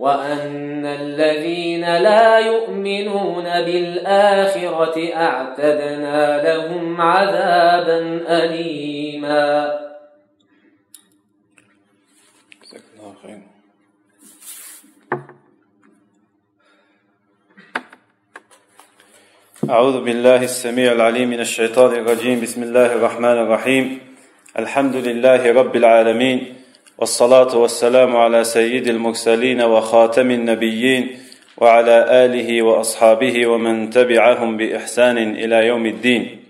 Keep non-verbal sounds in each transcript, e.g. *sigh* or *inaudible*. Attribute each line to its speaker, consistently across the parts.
Speaker 1: وأن الذين لا يؤمنون بالآخرة أعتدنا لهم عذابا أليما.
Speaker 2: أعوذ بالله السميع العليم من الشيطان الرجيم. بسم الله الرحمن الرحيم. الحمد لله رب العالمين. والصلاة والسلام على سيد المرسلين وخاتم النبيين وعلى آله وأصحابه ومن تبعهم بإحسان إلى يوم الدين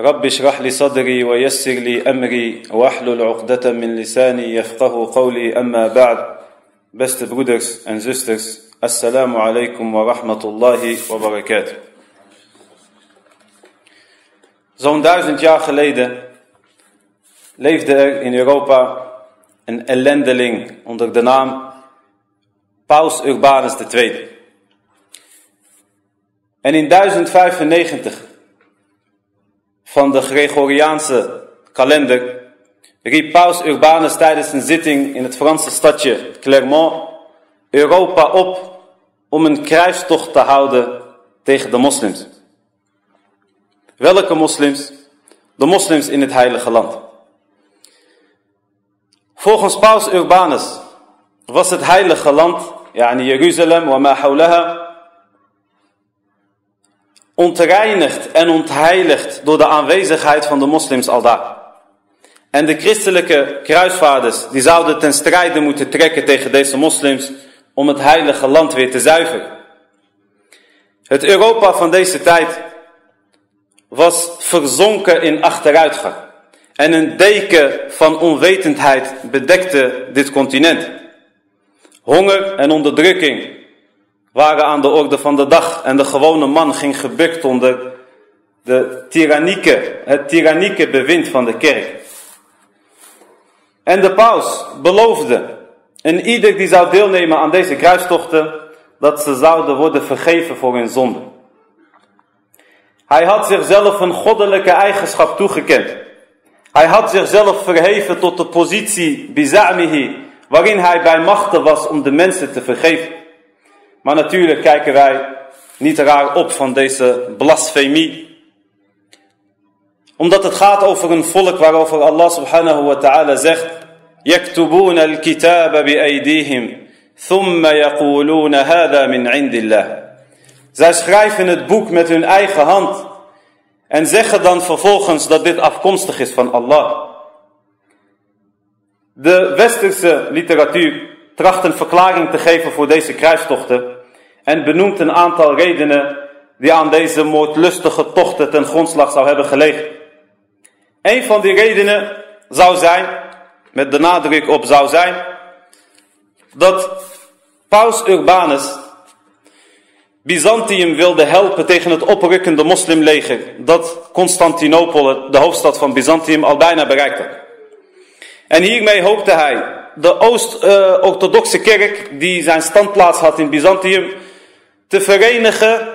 Speaker 2: رب اشرح لي صدري ويسر لي أمري واحلل عقدة من لساني يفقه قولي أما بعد Beste broeders en zusters, assalamu alaikum wa rahmatullahi wa barakatuh. Zo'n duizend jaar geleden leefde er in Europa een ellendeling onder de naam Paus Urbanus II. En in 1095 van de Gregoriaanse kalender riep Paus Urbanus tijdens een zitting in het Franse stadje Clermont Europa op om een kruistocht te houden tegen de moslims. Welke moslims? De moslims in het heilige land. Volgens Paus Urbanus was het heilige land, yani Jeruzalem wa ma ontreinigd en ontheiligd door de aanwezigheid van de moslims al daar. En de christelijke kruisvaarders, die zouden ten strijde moeten trekken tegen deze moslims om het heilige land weer te zuiveren. Het Europa van deze tijd was verzonken in achteruitgang. En een deken van onwetendheid bedekte dit continent. Honger en onderdrukking waren aan de orde van de dag. En de gewone man ging gebukt onder de tyrannieke, het tyrannieke bewind van de kerk. En de paus beloofde en ieder die zou deelnemen aan deze kruistochten, dat ze zouden worden vergeven voor hun zonde. Hij had zichzelf een goddelijke eigenschap toegekend. Hij had zichzelf verheven tot de positie bizamihi, waarin hij bij machten was om de mensen te vergeven. Maar natuurlijk kijken wij niet raar op van deze blasfemie. Omdat het gaat over een volk waarover Allah subhanahu wa ta'ala zegt يكتبون الكتاب بأيديهم ثم يقولون هذا من عند الله Zij schrijven het boek met hun eigen hand en zeggen dan vervolgens dat dit afkomstig is van Allah. De westerse literatuur tracht een verklaring te geven voor deze kruistochten en benoemt een aantal redenen die aan deze moordlustige tochten ten grondslag zou hebben gelegen. Een van die redenen zou zijn met de nadruk op zou zijn, dat Paus Urbanus Byzantium wilde helpen tegen het oprukkende moslimleger dat Constantinopel, de hoofdstad van Byzantium, al bijna bereikte. En hiermee hoopte hij de Oost-Orthodoxe kerk, die zijn standplaats had in Byzantium, te verenigen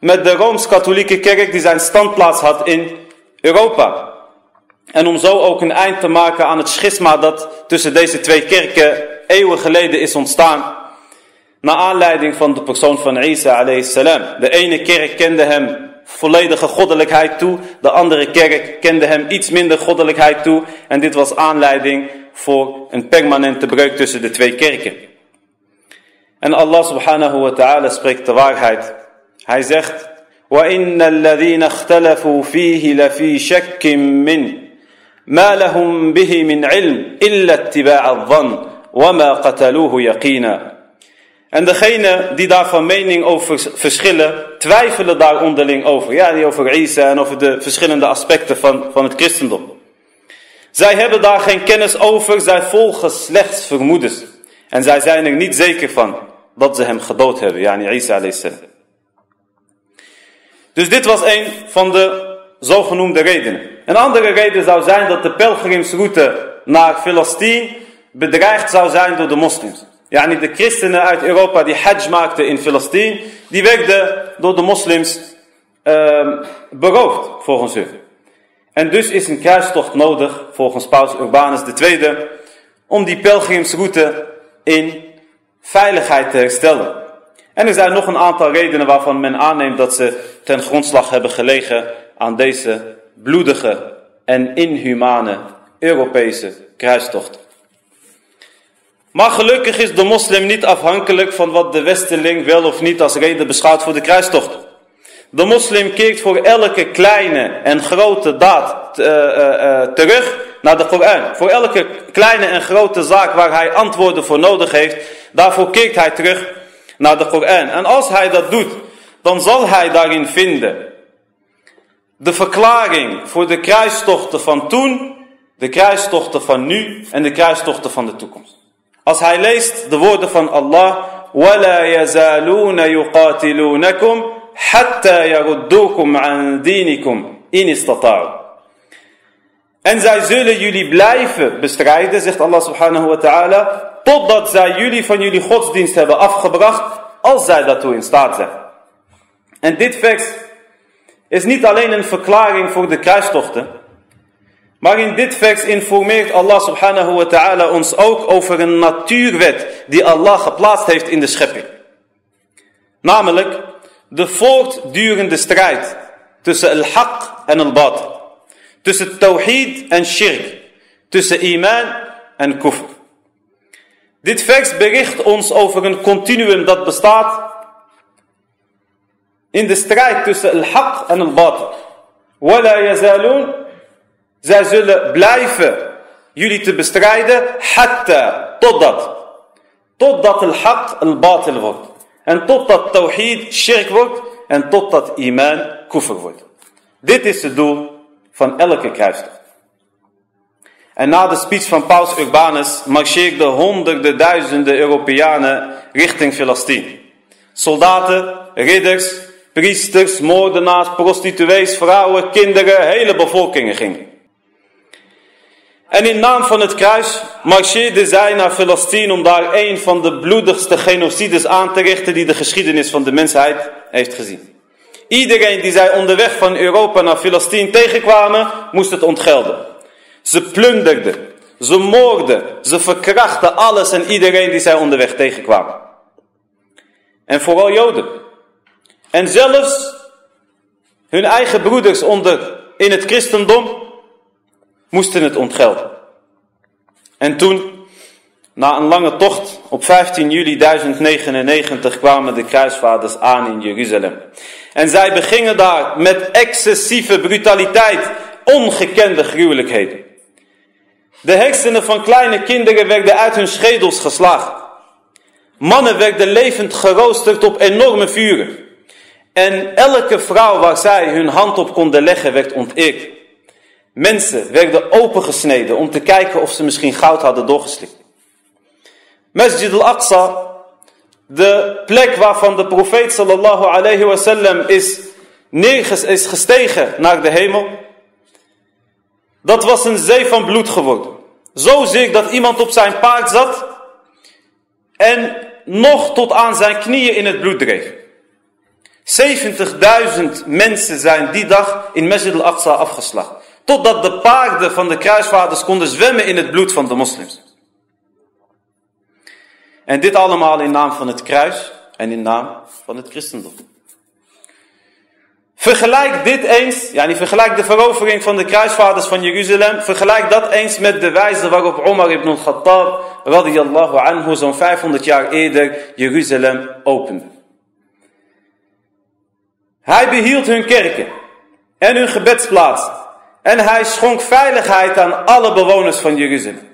Speaker 2: met de Rooms-Katholieke kerk, die zijn standplaats had in Europa. En om zo ook een eind te maken aan het schisma dat tussen deze twee kerken eeuwen geleden is ontstaan. Naar aanleiding van de persoon van Isa alayhi salam. De ene kerk kende hem volledige goddelijkheid toe. De andere kerk kende hem iets minder goddelijkheid toe. En dit was aanleiding voor een permanente breuk tussen de twee kerken. En Allah subhanahu wa ta'ala spreekt de waarheid. Hij zegt, وَإِنَّ الَّذِينَ اخْتَلَفُوا فِيهِ لَفِي شَكٍّ مِّنْ مَا لَهُمْ بِهِ مِنْ عِلْمٍ إِلَّا اتِّبَاعَ الظَّنِّ وَمَا قَتَلُوهُ يَقِينًا en degene die daar van mening over verschillen, twijfelen daar onderling over. Ja, die over Isa en over de verschillende aspecten van, van het christendom. Zij hebben daar geen kennis over, zij volgen slechts vermoedens. En zij zijn er niet zeker van dat ze hem gedood hebben, yani Isa a.s. Dus dit was een van de zogenoemde redenen. Een andere reden zou zijn dat de pelgrimsroute naar Filistien bedreigd zou zijn door de moslims. Yani de christenen uit Europa die hajj maakten in Filistien, die werden door de moslims uh, beroofd volgens hun. En dus is een kruistocht nodig, volgens Paus Urbanus II, om die pelgrimsroute in veiligheid te herstellen. En er zijn nog een aantal redenen waarvan men aanneemt dat ze ten grondslag hebben gelegen aan deze bloedige en inhumane Europese kruistocht. Maar gelukkig is de moslim niet afhankelijk van wat de westerling wel of niet als reden beschouwt voor de kruistocht. De moslim kijkt voor elke kleine en grote daad uh, uh, terug naar de Koran. Voor elke kleine en grote zaak waar hij antwoorden voor nodig heeft, daarvoor kijkt hij terug naar de Koran. En als hij dat doet, dan zal hij daarin vinden de verklaring voor de kruistochten van toen, de kruistochten van nu en de kruistochten van de toekomst. Als hij leest de woorden van Allah, وَلَا يَزَالُونَ يُقَاتِلُونَكُمْ حَتَّى يَرُدُّوكُمْ عَنْ دِينِكُمْ إِنِ اسْتَطَاعُوا En zij zullen jullie blijven bestrijden, zegt Allah subhanahu wa ta'ala, totdat zij jullie van jullie godsdienst hebben afgebracht, als zij daartoe in staat zijn. En dit vers is niet alleen een verklaring voor de kruistochten, maar in dit vers informeert Allah subhanahu wa ta'ala ons ook over een natuurwet die Allah geplaatst heeft in de schepping. Namelijk de voortdurende strijd tussen al-haq en al-batil. Tussen tawhid en shirk. Tussen iman en kufr. Dit vers bericht ons over een continuum dat bestaat in de strijd tussen al-haq en al-batil. Wala zij zullen blijven jullie te bestrijden, hatta, totdat. Totdat al-haq al-batil wordt. En totdat tawhid shirk wordt. En totdat iman kufr wordt. Dit is het doel van elke kruistocht. En na de speech van Paus Urbanus marcheerden honderden duizenden Europeanen richting Filistien. Soldaten, ridders, priesters, moordenaars, prostituees, vrouwen, kinderen, hele bevolkingen gingen. En in naam van het kruis marcheerden zij naar Filistien om daar een van de bloedigste genocides aan te richten die de geschiedenis van de mensheid heeft gezien. Iedereen die zij onderweg van Europa naar Filistien tegenkwamen, moest het ontgelden. Ze plunderden, ze moorden, ze verkrachten alles en iedereen die zij onderweg tegenkwamen. En vooral Joden. En zelfs hun eigen broeders onder in het christendom moesten het ontgelden. En toen, na een lange tocht, op 15 juli 1099 kwamen de kruisvaders aan in Jeruzalem. En zij begingen daar met excessieve brutaliteit ongekende gruwelijkheden. De hersenen van kleine kinderen werden uit hun schedels geslagen. Mannen werden levend geroosterd op enorme vuren. En elke vrouw waar zij hun hand op konden leggen werd onteerd. Mensen werden opengesneden om te kijken of ze misschien goud hadden doorgeslikt. Masjid al-Aqsa, de plek waarvan de profeet sallallahu alayhi wasallam is, is gestegen naar de hemel. Dat was een zee van bloed geworden. Zo zie dat iemand op zijn paard zat en nog tot aan zijn knieën in het bloed dreef. 70.000 mensen zijn die dag in Masjid al-Aqsa afgeslacht. Totdat de paarden van de kruisvaders konden zwemmen in het bloed van de moslims. En dit allemaal in naam van het kruis en in naam van het christendom. Vergelijk dit eens, ja, niet vergelijk de verovering van de kruisvaders van Jeruzalem, vergelijk dat eens met de wijze waarop Omar ibn al-Khattab, radiyallahu anhu, zo'n 500 jaar eerder Jeruzalem opende. Hij behield hun kerken en hun gebedsplaatsen en hij schonk veiligheid aan alle bewoners van Jeruzalem.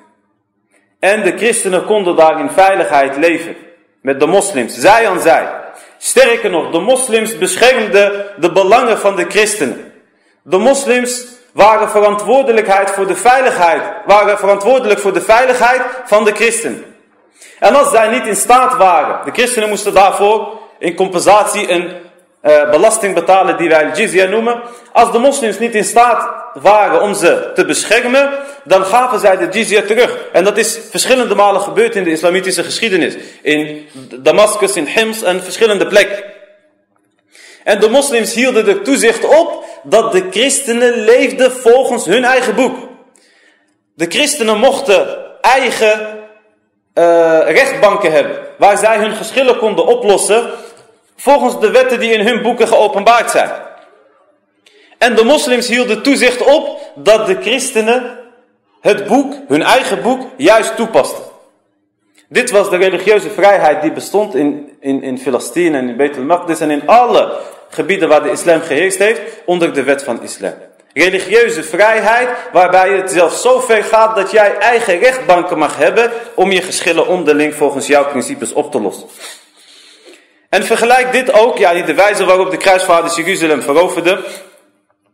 Speaker 2: En de christenen konden daar in veiligheid leven met de moslims, zij aan zij. Sterker nog, de moslims beschermden de belangen van de christenen. De moslims waren verantwoordelijkheid voor de veiligheid, waren verantwoordelijk voor de veiligheid van de christenen. En als zij niet in staat waren, de christenen moesten daarvoor in compensatie een uh, belasting betalen die wij jizya noemen. Als de moslims niet in staat waren om ze te beschermen, dan gaven zij de jizya terug. En dat is verschillende malen gebeurd in de islamitische geschiedenis. In Damascus, in Hims en verschillende plekken. En de moslims hielden er toezicht op dat de christenen leefden volgens hun eigen boek. De christenen mochten eigen uh, rechtbanken hebben, waar zij hun geschillen konden oplossen volgens de wetten die in hun boeken geopenbaard zijn. En de moslims hielden toezicht op dat de christenen het boek, hun eigen boek, juist toepasten. Dit was de religieuze vrijheid die bestond in, in, in Filistine en in Beit al-Maqdis en in alle gebieden waar de islam geheerst heeft, onder de wet van islam. Religieuze vrijheid waarbij het zelfs zo ver gaat dat jij eigen rechtbanken mag hebben om je geschillen onderling volgens jouw principes op te lossen. En vergelijk dit ook, ja, de wijze waarop de kruisvaders Jeruzalem veroverden.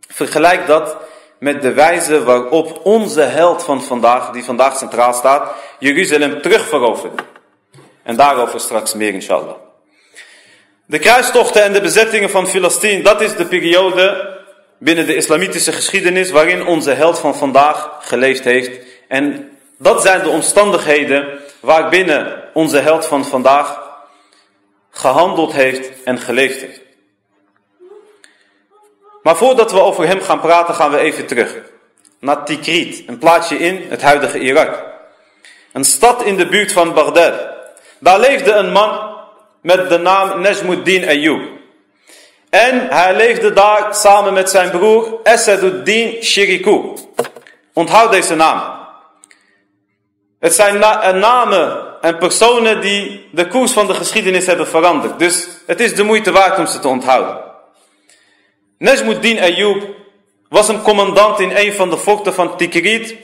Speaker 2: Vergelijk dat met de wijze waarop onze held van vandaag, die vandaag centraal staat, Jeruzalem terugveroverde. En daarover straks meer, inshallah. De kruistochten en de bezettingen van Filistien, dat is de periode binnen de islamitische geschiedenis waarin onze held van vandaag geleefd heeft. En dat zijn de omstandigheden waarbinnen onze held van vandaag gehandeld heeft en geleefd heeft. Maar voordat we over hem gaan praten, gaan we even terug naar Tikrit, een plaatsje in het huidige Irak. Een stad in de buurt van Baghdad. Daar leefde een man met de naam Najmuddin Ayyub. En hij leefde daar samen met zijn broer Asaduddin Shiriku. Onthoud deze naam. Het zijn namen en personen die de koers van de geschiedenis hebben veranderd. Dus het is de moeite waard om ze te onthouden. Najmuddin Ayyub was een commandant in een van de forten van Tikrit.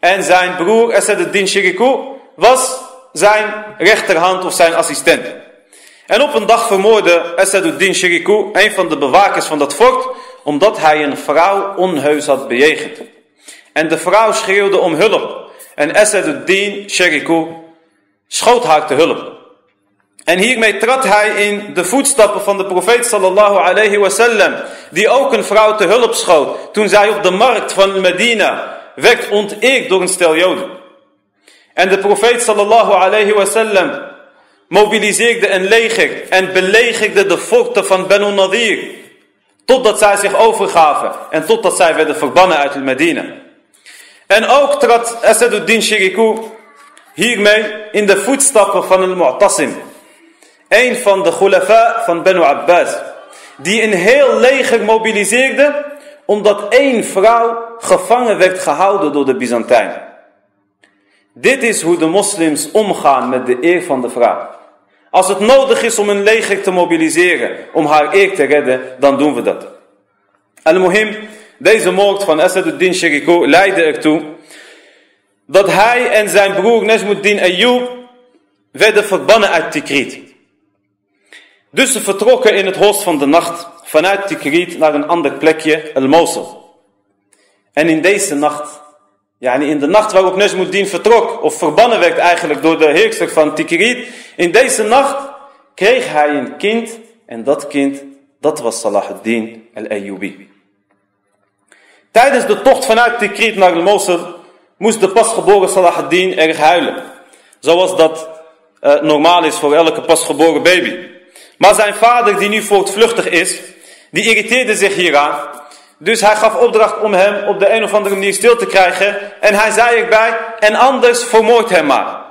Speaker 2: En zijn broer Asaduddin Shiriku was zijn rechterhand of zijn assistent. En op een dag vermoordde Asaduddin Shiriku, een van de bewakers van dat fort, omdat hij een vrouw onheus had bejegend. En de vrouw schreeuwde om hulp. En Asaduddin Sheriku schoot haar te hulp. En hiermee trad hij in de voetstappen van de profeet sallallahu alayhi wasallam, die ook een vrouw te hulp schoot toen zij op de markt van Medina werd onteerd door een stel joden. En de profeet sallallahu alayhi wasallam mobiliseerde een leger en belegerde de forten van Banu Nadir, totdat zij zich overgaven en totdat zij werden verbannen uit Medina. En ook trad Asaduddin Shiriku hiermee in de voetstappen van al-Mu'tasim. Een van de khulafa van Banu Abbas. Die een heel leger mobiliseerde omdat één vrouw gevangen werd gehouden door de Byzantijnen. Dit is hoe de moslims omgaan met de eer van de vrouw. Als het nodig is om een leger te mobiliseren om haar eer te redden, dan doen we dat. Al-Muhim, deze moord van Asaduddin Shiriku leidde ertoe dat hij en zijn broer Najmuddin Ayyub werden verbannen uit Tikrit. Dus ze vertrokken in het holst van de nacht vanuit Tikrit naar een ander plekje, El Mosul. En in deze nacht, ja, in de nacht waarop Najmuddin vertrok, of verbannen werd eigenlijk door de heerser van Tikrit, in deze nacht kreeg hij een kind en dat kind, dat was Salahuddin al-Ayyubi. Tijdens de tocht vanuit Tikrit naar Mosul moest de pasgeboren Salahuddin erg huilen. Zoals dat uh, normaal is voor elke pasgeboren baby. Maar zijn vader, die nu voortvluchtig is, die irriteerde zich hieraan. Dus hij gaf opdracht om hem op de een of andere manier stil te krijgen. En hij zei erbij, en anders vermoord hem maar.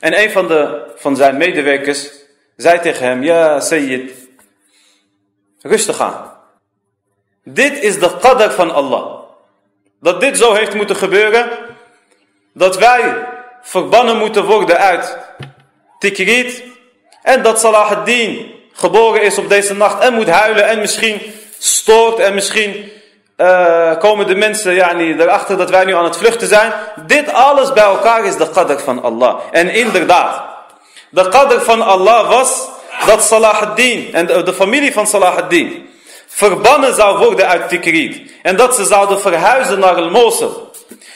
Speaker 2: En een van, de, van zijn medewerkers zei tegen hem, ja Sayyid, rustig aan. Dit is de qadr van Allah. Dat dit zo heeft moeten gebeuren, dat wij verbannen moeten worden uit Tikrit. En dat Salah ad-Din geboren is op deze nacht en moet huilen en misschien stoort en misschien uh, komen de mensen ja, erachter dat wij nu aan het vluchten zijn. Dit alles bij elkaar is de qadr van Allah. En inderdaad, de qadr van Allah was dat Salah ad-Din en de, de, familie van Salah ad-Din verbannen zou worden uit Tikrit. En dat ze zouden verhuizen naar Al-Mosul.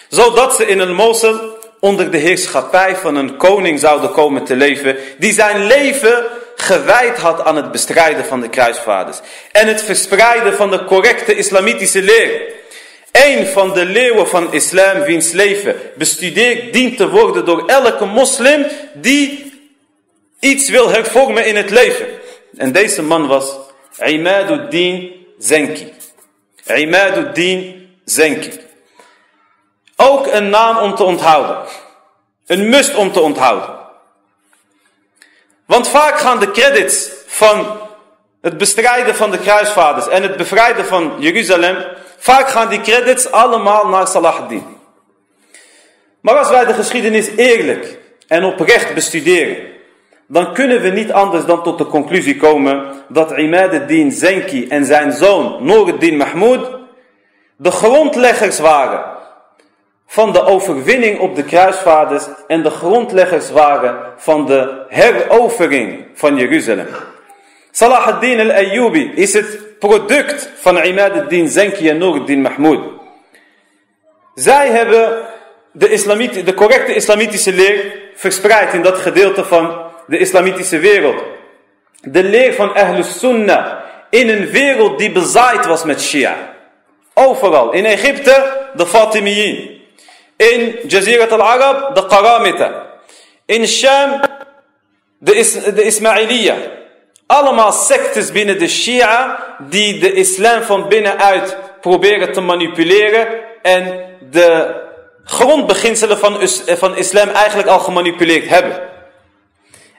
Speaker 2: Zodat ze in Al-Mosul onder de heerschappij van een koning zouden komen te leven. Die zijn leven gewijd had aan het bestrijden van de kruisvaders. En het verspreiden van de correcte islamitische leer. Een van de leeuwen van islam wiens leven bestudeerd dient te worden door elke moslim die iets wil hervormen in het leven. En deze man was Imaduddin Zenki. Imaduddin Zenki. Ook een naam om te onthouden. Een must om te onthouden. Want vaak gaan de credits van het bestrijden van de kruisvaders en het bevrijden van Jeruzalem, vaak gaan die credits allemaal naar Salah ad-Din. Maar als wij de geschiedenis eerlijk en oprecht bestuderen, dan kunnen we niet anders dan tot de conclusie komen dat Imad ad-Din Zenki en zijn zoon Noor Mahmoud de grondleggers waren van de overwinning op de kruisvaders en de grondleggers waren van de herovering van Jeruzalem. Salah ad-Din al-Ayyubi is het product van Imad ad-Din Zenki en Nur ad-Din Mahmoud. Zij hebben de, de correcte islamitische leer verspreid in dat gedeelte van de islamitische wereld. De leer van Ahlus Sunnah in een wereld die bezaaid was met Shia. Overal. In Egypte de Fatimiyin. In Jazirat al-Arab, de Qaramita. In Sham, de, is. Allemaal sectes binnen de Shia die de islam van binnenuit proberen te manipuleren en de grondbeginselen van, van islam eigenlijk al gemanipuleerd hebben.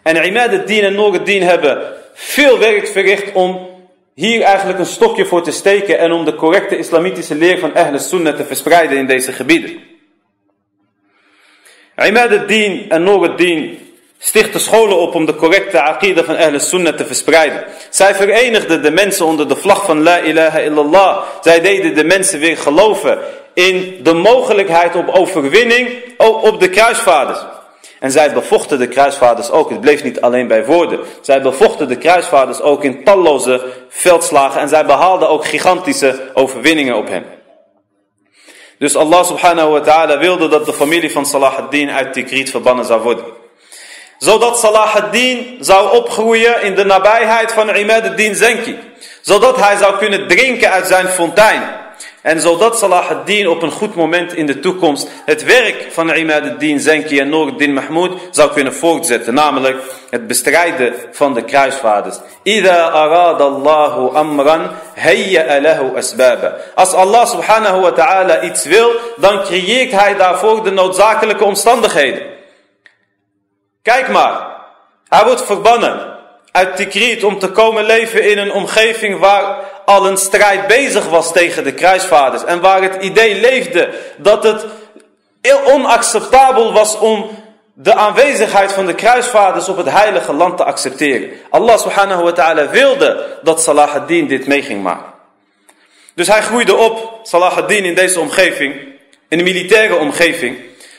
Speaker 2: En Imad al-Din en al-Din hebben veel werk verricht om hier eigenlijk een stokje voor te steken en om de correcte islamitische leer van Ahl Sunnah te verspreiden in deze gebieden. Imad en Noor al-Din stichtten scholen op om de correcte aqidah van Ahl Sunnah te verspreiden. Zij verenigden de mensen onder de vlag van La ilaha illallah. Zij deden de mensen weer geloven in de mogelijkheid op overwinning op de kruisvaders. En zij bevochten de kruisvaders ook. Het bleef niet alleen bij woorden. Zij bevochten de kruisvaders ook in talloze veldslagen. En zij behaalden ook gigantische overwinningen op hen. Dus Allah subhanahu wa ta'ala wilde dat de familie van Salah ad-Din uit Tikrit verbannen zou worden. Zodat Salah ad-Din zou opgroeien in de nabijheid van Imad ad-Din Zenki. Zodat hij zou kunnen drinken uit zijn fontein. En zodat Salah ad-Din op een goed moment in de toekomst het werk van Imad ad-Din Zenki en Noor Mahmoud zou kunnen voortzetten. Namelijk het bestrijden van de kruisvaders. Ida arad Allahu amran asbaba. Als Allah subhanahu wa ta'ala iets wil, dan creëert hij daarvoor de noodzakelijke omstandigheden. Kijk maar, hij wordt verbannen uit Tikrit om te komen leven in een omgeving waar al een strijd bezig was tegen de kruisvaders. En waar het idee leefde dat het onacceptabel was om de aanwezigheid van de kruisvaders op het heilige land te accepteren. Allah subhanahu wa ta'ala wilde dat Salah ad-Din dit mee ging maken. Dus hij groeide op, Salah ad-Din, in deze omgeving, in een militaire omgeving,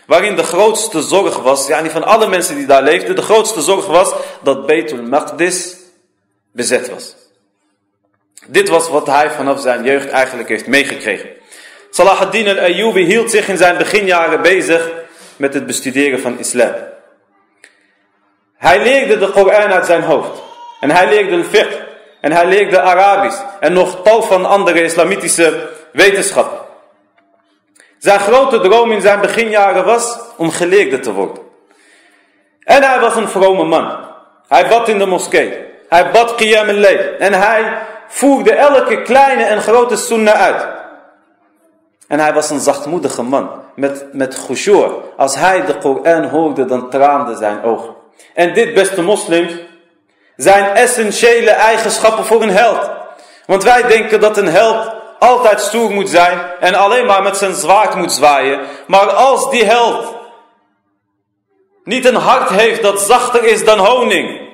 Speaker 2: waarin de grootste zorg was, ja, van alle mensen die daar leefden, de grootste zorg was dat Beitul Maqdis bezet was. Dit was wat hij vanaf zijn jeugd eigenlijk heeft meegekregen. Salah ad-Din al-Ayyubi hield zich in zijn beginjaren bezig met het bestuderen van islam. Hij leerde de Koran uit zijn hoofd. En hij leerde de fiqh. En hij leerde Arabisch. En nog tal van andere islamitische wetenschappen. Zijn grote droom in zijn beginjaren was om geleerde te worden. En hij was een vrome man. Hij bad in de moskee. Hij bad qiyam al En hij voerde elke kleine en grote sunnah uit. En hij was een zachtmoedige man, met, met. Als hij de Koran hoorde, dan traande zijn ogen. En dit, beste moslims, zijn essentiële eigenschappen voor een held. Want wij denken dat een held altijd stoer moet zijn en alleen maar met zijn zwaard moet zwaaien. Maar als die held niet een hart heeft dat zachter is dan honing.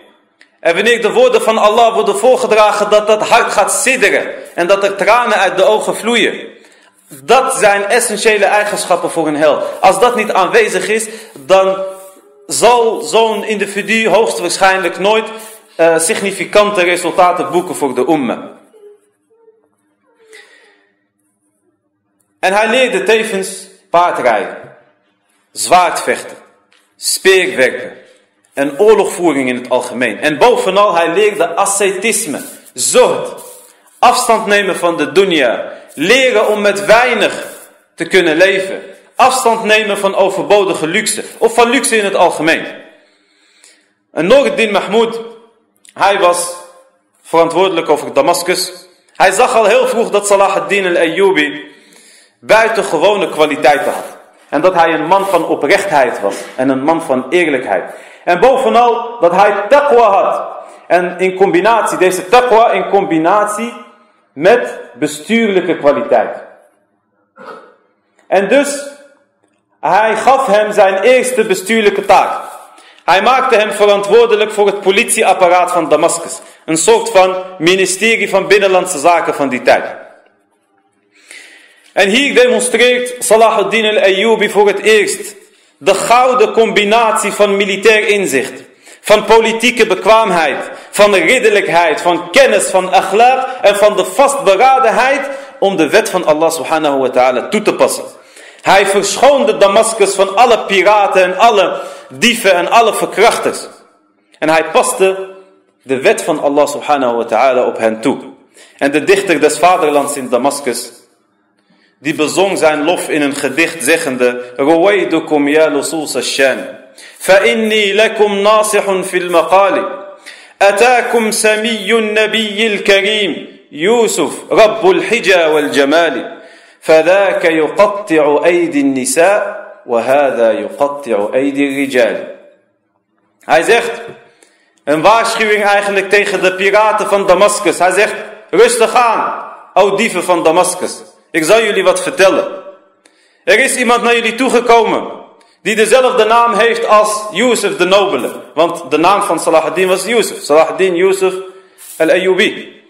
Speaker 2: En wanneer de woorden van Allah worden voorgedragen dat dat hart gaat sidderen en dat er tranen uit de ogen vloeien. Dat zijn essentiële eigenschappen voor een held. Als dat niet aanwezig is, dan zal zo'n individu hoogstwaarschijnlijk nooit uh, significante resultaten boeken voor de umma. En hij leerde tevens paardrijden, zwaardvechten, speerwerken en oorlogvoering in het algemeen. En bovenal, hij leerde ascetisme, zorg, afstand nemen van de dunya, leren om met weinig te kunnen leven, afstand nemen van overbodige luxe, of van luxe in het algemeen. En Noordin Mahmoud, hij was verantwoordelijk over Damascus. Hij zag al heel vroeg dat Salah al-Ayyubi buitengewone kwaliteiten had. En dat hij een man van oprechtheid was en een man van eerlijkheid. En bovenal dat hij taqwa had. En in combinatie, deze taqwa in combinatie met bestuurlijke kwaliteit. En dus, hij gaf hem zijn eerste bestuurlijke taak. Hij maakte hem verantwoordelijk voor het politieapparaat van Damascus. Een soort van ministerie van binnenlandse zaken van die tijd. En hier demonstreert Salah ad-Din al-Ayyubi voor het eerst de gouden combinatie van militair inzicht, van politieke bekwaamheid, van ridderlijkheid, van kennis, van akhlaq en van de vastberadenheid om de wet van Allah subhanahu wa ta'ala toe te passen. Hij verschoonde Damascus van alle piraten en alle dieven en alle verkrachters. En hij paste de wet van Allah subhanahu wa ta'ala op hen toe. En de dichter des vaderlands in Damascus, die bezong zijn lof in een gedicht zeggende, Ruwaidukum ya lusus al-shan, inni lakum nasihun fil maqali, أتاكم سمي النبي الكريم يوسف رب الحجى والجمال فذاك يقطع أيدي النساء وهذا يقطع أيدي الرجال Hij zegt, een waarschuwing eigenlijk tegen de piraten van Damascus. Hij zegt, rustig aan, o dieven van Damascus. Ik zal jullie wat vertellen. Er is iemand naar jullie toegekomen die dezelfde naam heeft als Yusuf de Nobele. Want de naam van Salah ad-Din was Yusuf. Salah ad-Din Yusuf al-Ayyubi.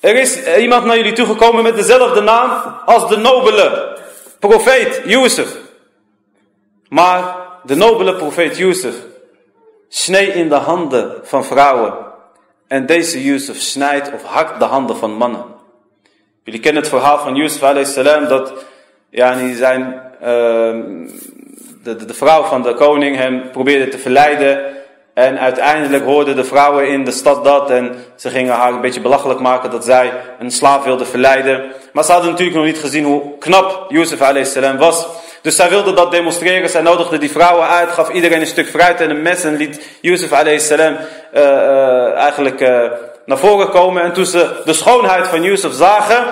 Speaker 2: Er is iemand naar jullie toegekomen met dezelfde naam als de nobele profeet Yusuf. Maar de nobele profeet Yusuf snee in de handen van vrouwen. En deze Yusuf snijdt of hakt de handen van mannen. Jullie kennen het verhaal van Yusuf a.s. dat yani zijn, uh, de, de, vrouw van de koning hem probeerde te verleiden. En uiteindelijk hoorden de vrouwen in de stad dat en ze gingen haar een beetje belachelijk maken dat zij een slaaf wilde verleiden. Maar ze hadden natuurlijk nog niet gezien hoe knap Jozef a.s. was. Dus zij wilde dat demonstreren. Zij nodigde die vrouwen uit, gaf iedereen een stuk fruit en een mes en liet Jozef a.s. Uh, uh, eigenlijk uh, naar voren komen. En toen ze de schoonheid van Yusuf zagen,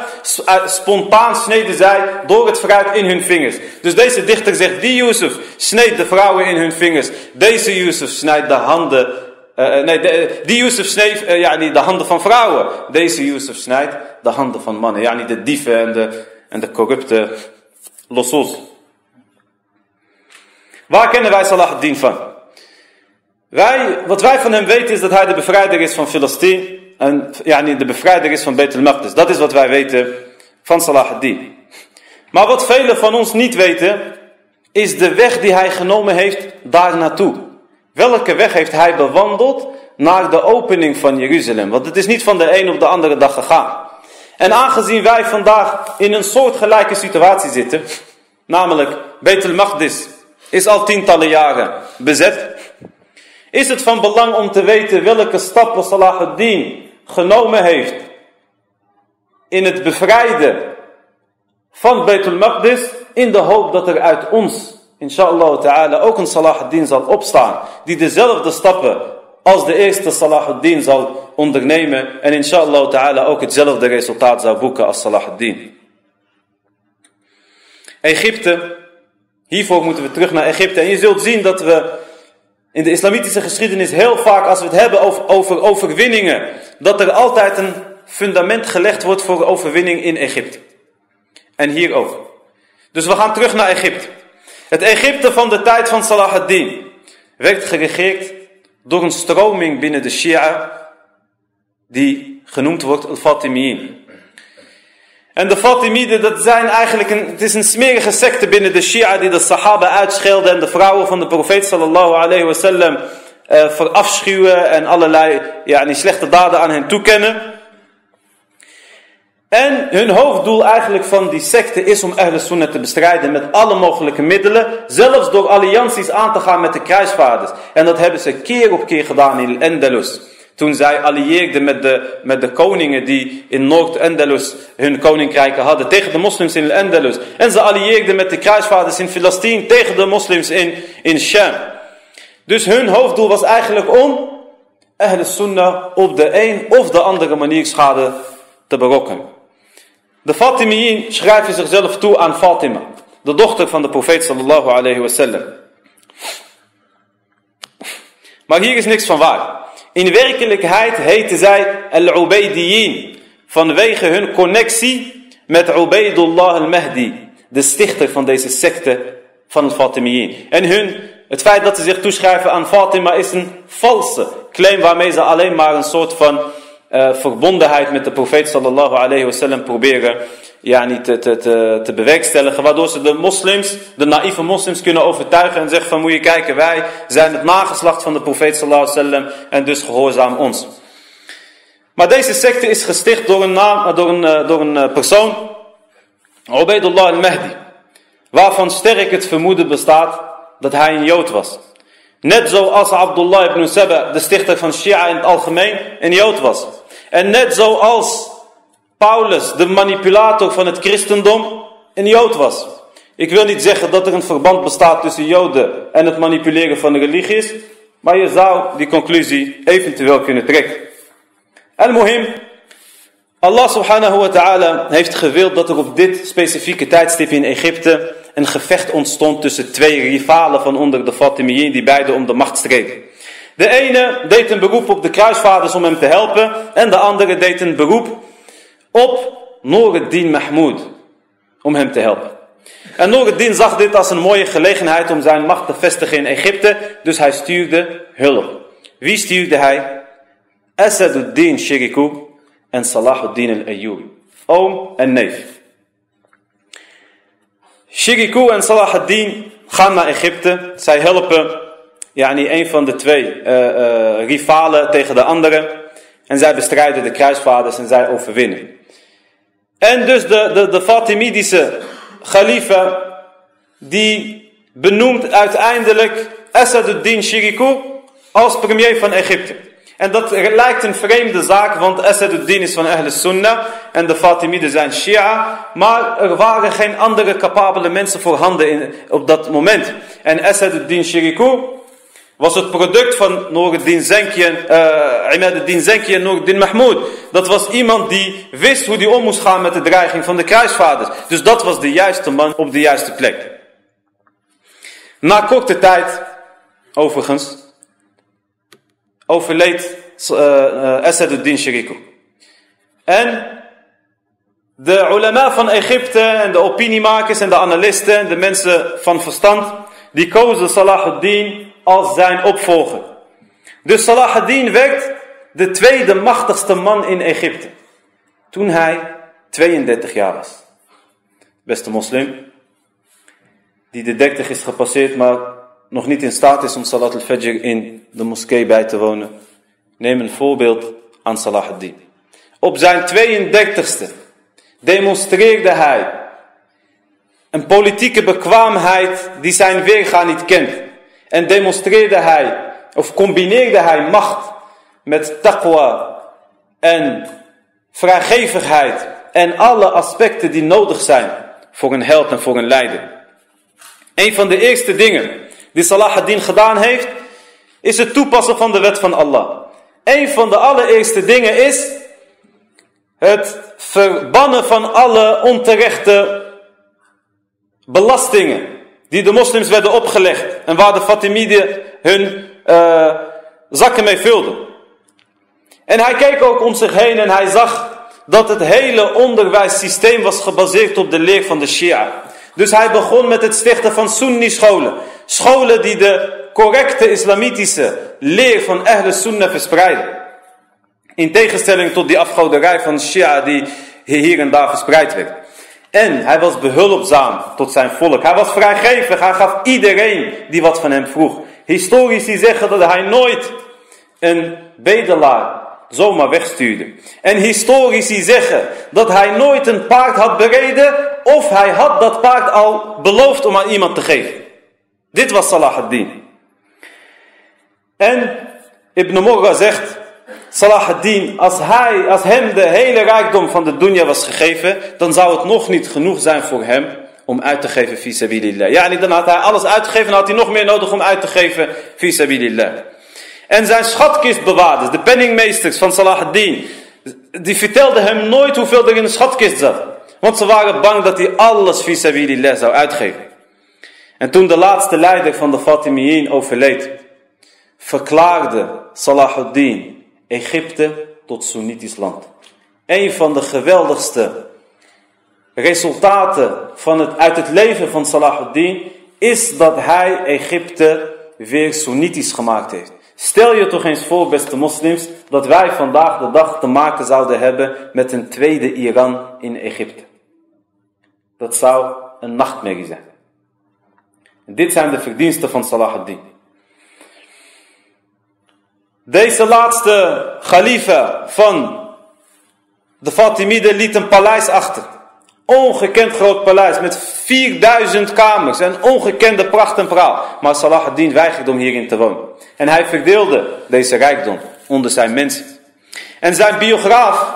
Speaker 2: spontaan sneden zij door het fruit in hun vingers. Dus deze dichter zegt, die Yusuf sneed de vrouwen in hun vingers. Deze Yusuf snijdt de handen, uh, nee, de, die Yusuf sneed uh, ja, de handen van vrouwen. Deze Yusuf snijdt de handen van mannen. Ja, niet de dieven en de, en de corrupte lossos. Waar kennen wij Salah ad-Din van? Wij, wat wij van hem weten is dat hij de bevrijder is van Filistien en ja, de bevrijder is van Betel Maqdis. Dat is wat wij weten van Salah ad-Din. Maar wat velen van ons niet weten, is de weg die hij genomen heeft daar naartoe. Welke weg heeft hij bewandeld naar de opening van Jeruzalem? Want het is niet van de een op de andere dag gegaan. En aangezien wij vandaag in een soortgelijke situatie zitten, namelijk Betel Maqdis is al tientallen jaren bezet, is het van belang om te weten welke stappen Salah ad-Din genomen heeft in het bevrijden van Beitul Maqdis in de hoop dat er uit ons, inshallah ta'ala, ook een Salah ad-Din zal opstaan die dezelfde stappen als de eerste Salah ad-Din zal ondernemen en inshallah ta'ala ook hetzelfde resultaat zou boeken als Salah ad-Din. Egypte. Hiervoor moeten we terug naar Egypte. En je zult zien dat we in de islamitische geschiedenis heel vaak, als we het hebben over, over overwinningen, dat er altijd een fundament gelegd wordt voor overwinning in Egypte. En hier ook. Dus we gaan terug naar Egypte. Het Egypte van de tijd van Salah ad-Din werd geregeerd door een stroming binnen de Shia die genoemd wordt al-Fatimiyin. En de Fatimiden, dat zijn eigenlijk een, het is een smerige secte binnen de Shia die de Sahaba uitschelden en de vrouwen van de profeet sallallahu alayhi wasallam uh, verafschuwen en allerlei ja, die slechte daden aan hen toekennen. En hun hoofddoel eigenlijk van die secte is om Ahle Sunnah te bestrijden met alle mogelijke middelen. Zelfs door allianties aan te gaan met de kruisvaarders. En dat hebben ze keer op keer gedaan in Endelus. Toen zij allieerden met de, met de koningen die in Noord-Andalus hun koninkrijken hadden. Tegen de moslims in Andalus. En ze allieerden met de kruisvaarders in Filistien tegen de moslims in, in Sham. Dus hun hoofddoel was eigenlijk om Ahle Sunnah op de een of de andere manier schade te berokkenen. De Fatimiyin schrijven zichzelf toe aan Fatima, de dochter van de profeet sallallahu alayhi wasallam. Maar hier is niks van waar. In werkelijkheid heten zij Al-Ubaidiyin, vanwege hun connectie met Ubaidullah al-Mahdi, de stichter van deze secte van het Fatimiyin. En hun, het feit dat ze zich toeschrijven aan Fatima is een valse claim waarmee ze alleen maar een soort van uh, verbondenheid met de profeet sallallahu alayhi wasallam proberen ja, niet te, te, te, te bewerkstelligen. Waardoor ze de moslims, de naïeve moslims kunnen overtuigen en zeggen van moet je kijken, wij zijn het nageslacht van de profeet sallallahu alayhi wasallam en dus gehoorzaam ons. Maar deze secte is gesticht door een, naam, door een, uh, door een uh, persoon, Ubaidullah al-Mahdi. Waarvan sterk het vermoeden bestaat dat hij een Jood was. Net zoals Abdullah ibn Saba, de stichter van Shia in het algemeen, een Jood was. En net zoals Paulus, de manipulator van het christendom, een Jood was. Ik wil niet zeggen dat er een verband bestaat tussen Joden en het manipuleren van de religies, maar je zou die conclusie eventueel kunnen trekken. Al-Muhim, Allah subhanahu wa ta'ala heeft gewild dat er op dit specifieke tijdstip in Egypte een gevecht ontstond tussen twee rivalen van onder de Fatimiyin die beide om de macht streden. De ene deed een beroep op de kruisvaders om hem te helpen en de andere deed een beroep op Noreddin Mahmoud om hem te helpen. En Noreddin zag dit als een mooie gelegenheid om zijn macht te vestigen in Egypte, dus hij stuurde hulp. Wie stuurde hij? Asaduddin Shiriku en Salahuddin al-Ayyubi. Oom en neef. Shiriku en Salahuddin gaan naar Egypte. Zij helpen yani, een van de twee uh, rivalen tegen de andere. En zij bestrijden de kruisvaders en zij overwinnen. En dus de, de, de Fatimidische khalifa, die benoemt uiteindelijk Asaduddin Shiriku als premier van Egypte. En dat lijkt een vreemde zaak, want Asaduddin is van Ahl Sunnah en de Fatimiden zijn Shia. Maar er waren geen andere capabele mensen voorhanden in, op dat moment. En Asaduddin Shiriku was het product van Noordin Zenki en uh, Imaduddin Zenki en Noordin Mahmoud. Dat was iemand die wist hoe die om moest gaan met de dreiging van de kruisvaders. Dus dat was de juiste man op de juiste plek. Na korte tijd, overigens, overleed uh, uh, Asaduddin Shiriku. En de ulama van Egypte en de opiniemakers en de analisten en de mensen van verstand, die kozen Salahuddin als zijn opvolger. Dus Salah ad-Din werd de tweede machtigste man in Egypte. Toen hij 32 jaar was. Beste moslim, die de 30 is gepasseerd, maar nog niet in staat is om Salat al-Fajr in de moskee bij te wonen. Neem een voorbeeld aan Salah ad-Din. Op zijn 32ste demonstreerde hij een politieke bekwaamheid die zijn weerga niet kent. En demonstreerde hij, of combineerde hij macht met taqwa en vrijgevigheid en alle aspecten die nodig zijn voor een held en voor een leider. Een van de eerste dingen die Salah ad-Din gedaan heeft, is het toepassen van de wet van Allah. Een van de allereerste dingen is het verbannen van alle onterechte belastingen die de moslims werden opgelegd en waar de Fatimiden hun uh, zakken mee vulden. En hij keek ook om zich heen en hij zag dat het hele onderwijssysteem was gebaseerd op de leer van de Shia. Dus hij begon met het stichten van Sunni-scholen. Scholen die de correcte islamitische leer van Ahle Sunnah verspreiden. In tegenstelling tot die afgoderij van Shia die hier en daar verspreid werd. En hij was behulpzaam tot zijn volk. Hij was vrijgevig. Hij gaf iedereen die wat van hem vroeg. Historici zeggen dat hij nooit een bedelaar zomaar wegstuurde. En historici zeggen dat hij nooit een paard had bereden of hij had dat paard al beloofd om aan iemand te geven. Dit was Salah ad-Din. En Ibn Murra zegt, Salah ad-Din, als, hij, als hem de hele rijkdom van de dunya was gegeven, dan zou het nog niet genoeg zijn voor hem om uit te geven vis-a-bilillah. Ja, dan had hij alles uitgegeven en had hij nog meer nodig om uit te geven vis-a-bilillah. En zijn schatkistbewaarders, de penningmeesters van Salah ad-Din, die vertelden hem nooit hoeveel er in de schatkist zat. Want ze waren bang dat hij alles vis-a-bilillah zou uitgeven. En toen de laatste leider van de Fatimiyin overleed, verklaarde Salah ad-Din Egypte tot Soenitisch land. Een van de geweldigste resultaten van het, uit het leven van Salah ad-Din is dat hij Egypte weer Soenitisch gemaakt heeft. Stel je toch eens voor, beste moslims, dat wij vandaag de dag te maken zouden hebben met een tweede Iran in Egypte. Dat zou een nachtmerrie zijn. Dit zijn de verdiensten van Salah ad-Din. Deze laatste khalifa van de Fatimiden liet een paleis achter. Ongekend groot paleis met 4000 kamers en ongekende pracht en praal. Maar Salah ad-Din weigerde om hierin te wonen. En hij verdeelde deze rijkdom onder zijn mensen. En zijn biograaf,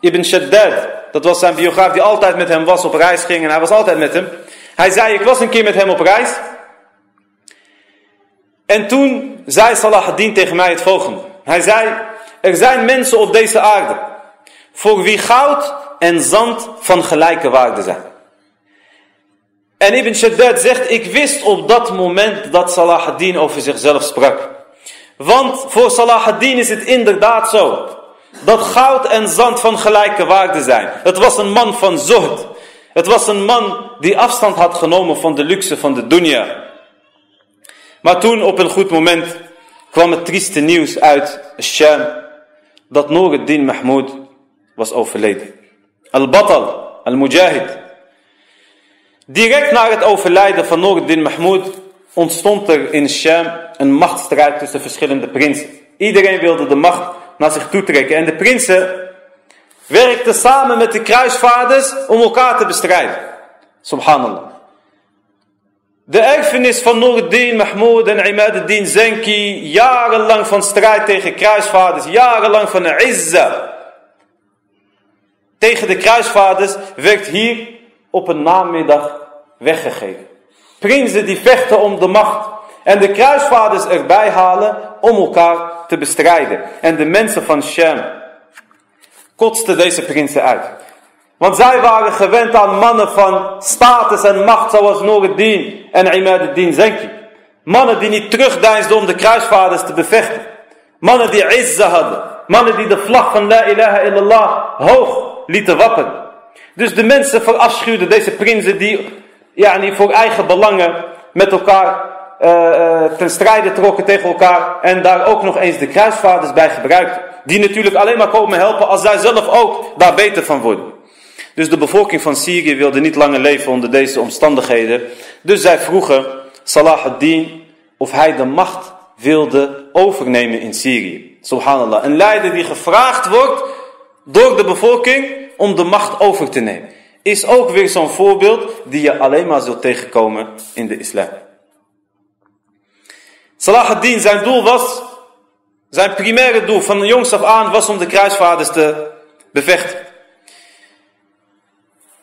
Speaker 2: Ibn Shaddad, dat was zijn biograaf die altijd met hem was, op reis ging en hij was altijd met hem. Hij zei, ik was een keer met hem op reis. En toen zei Salah ad-Din tegen mij het volgende. Hij zei, er zijn mensen op deze aarde voor wie goud en zand van gelijke waarde zijn. En Ibn Shaddad zegt, ik wist op dat moment dat Salah ad-Din over zichzelf sprak. Want voor Salah ad-Din is het inderdaad zo. Dat goud en zand van gelijke waarde zijn. Het was een man van zucht. Het was een man die afstand had genomen van de luxe van de dunya. Maar toen op een goed moment kwam het trieste nieuws uit Sham. Dat Noor-ad-Din Mahmoud was overleden. Al-Batal, Al-Mujahid. Direct na het overlijden van Noor-ad-Din Mahmoud ontstond er in Sham een machtsstrijd tussen verschillende prinsen. Iedereen wilde de macht naar zich toe trekken. En de prinsen werkten samen met de kruisvaarders om elkaar te bestrijden. Subhanallah. De erfenis van Noordin Mahmoud en Imad al-Din Zenki, jarenlang van strijd tegen kruisvaders, jarenlang van de Izza. Tegen de kruisvaders werd hier op een namiddag weggegeven. Prinsen die vechten om de macht en de kruisvaders erbij halen om elkaar te bestrijden. En de mensen van Shem kotsten deze prinsen uit. Want zij waren gewend aan mannen van status en macht zoals Noreddin en Imad al-Din Zenki. Mannen die niet terugdeinsden om de kruisvaders te bevechten. Mannen die izza hadden. Mannen die de vlag van La ilaha illallah hoog lieten wapperen. Dus de mensen verafschuwden deze prinsen die die voor eigen belangen met elkaar uh, ten strijde trokken tegen elkaar. En daar ook nog eens de kruisvaders bij gebruikten. Die natuurlijk alleen maar komen helpen als zij zelf ook daar beter van worden. Dus de bevolking van Syrië wilde niet langer leven onder deze omstandigheden. Dus zij vroegen Salah ad-Din of hij de macht wilde overnemen in Syrië. Subhanallah. Een leider die gevraagd wordt door de bevolking om de macht over te nemen. Is ook weer zo'n voorbeeld die je alleen maar zult tegenkomen in de islam. Salah ad-Din, zijn doel was, zijn primaire doel van jongs af aan was om de kruisvaders te bevechten.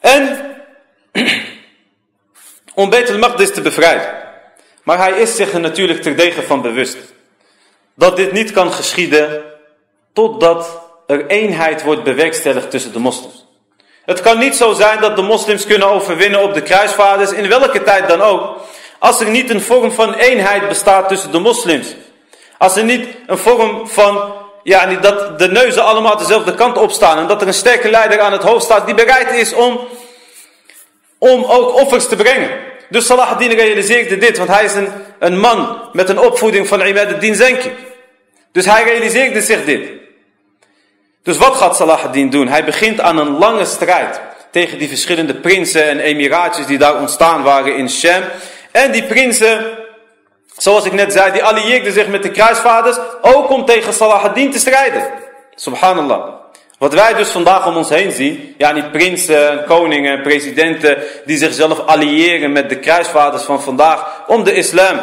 Speaker 2: En *clears throat* om Betel Maqdis te bevrijden. Maar hij is zich er natuurlijk terdege van bewust. Dat dit niet kan geschieden totdat er eenheid wordt bewerkstelligd tussen de moslims. Het kan niet zo zijn dat de moslims kunnen overwinnen op de kruisvaarders, in welke tijd dan ook, als er niet een vorm van eenheid bestaat tussen de moslims. Als er niet een vorm van, ja, dat de neuzen allemaal dezelfde kant opstaan en dat er een sterke leider aan het hoofd staat die bereid is om, om ook offers te brengen. Dus Salah ad-Din realiseerde dit, want hij is een, een man met een opvoeding van Imad ad-Din Zenki. Dus hij realiseerde zich dit. Dus wat gaat Salah ad-Din doen? Hij begint aan een lange strijd tegen die verschillende prinsen en emiraatjes die daar ontstaan waren in Shem. En die prinsen, zoals ik net zei, die allieerden zich met de kruisvaders ook om tegen Salah te strijden. Subhanallah. Wat wij dus vandaag om ons heen zien, ja, die prinsen, koningen, presidenten die zichzelf alliëren met de kruisvaders van vandaag om de islam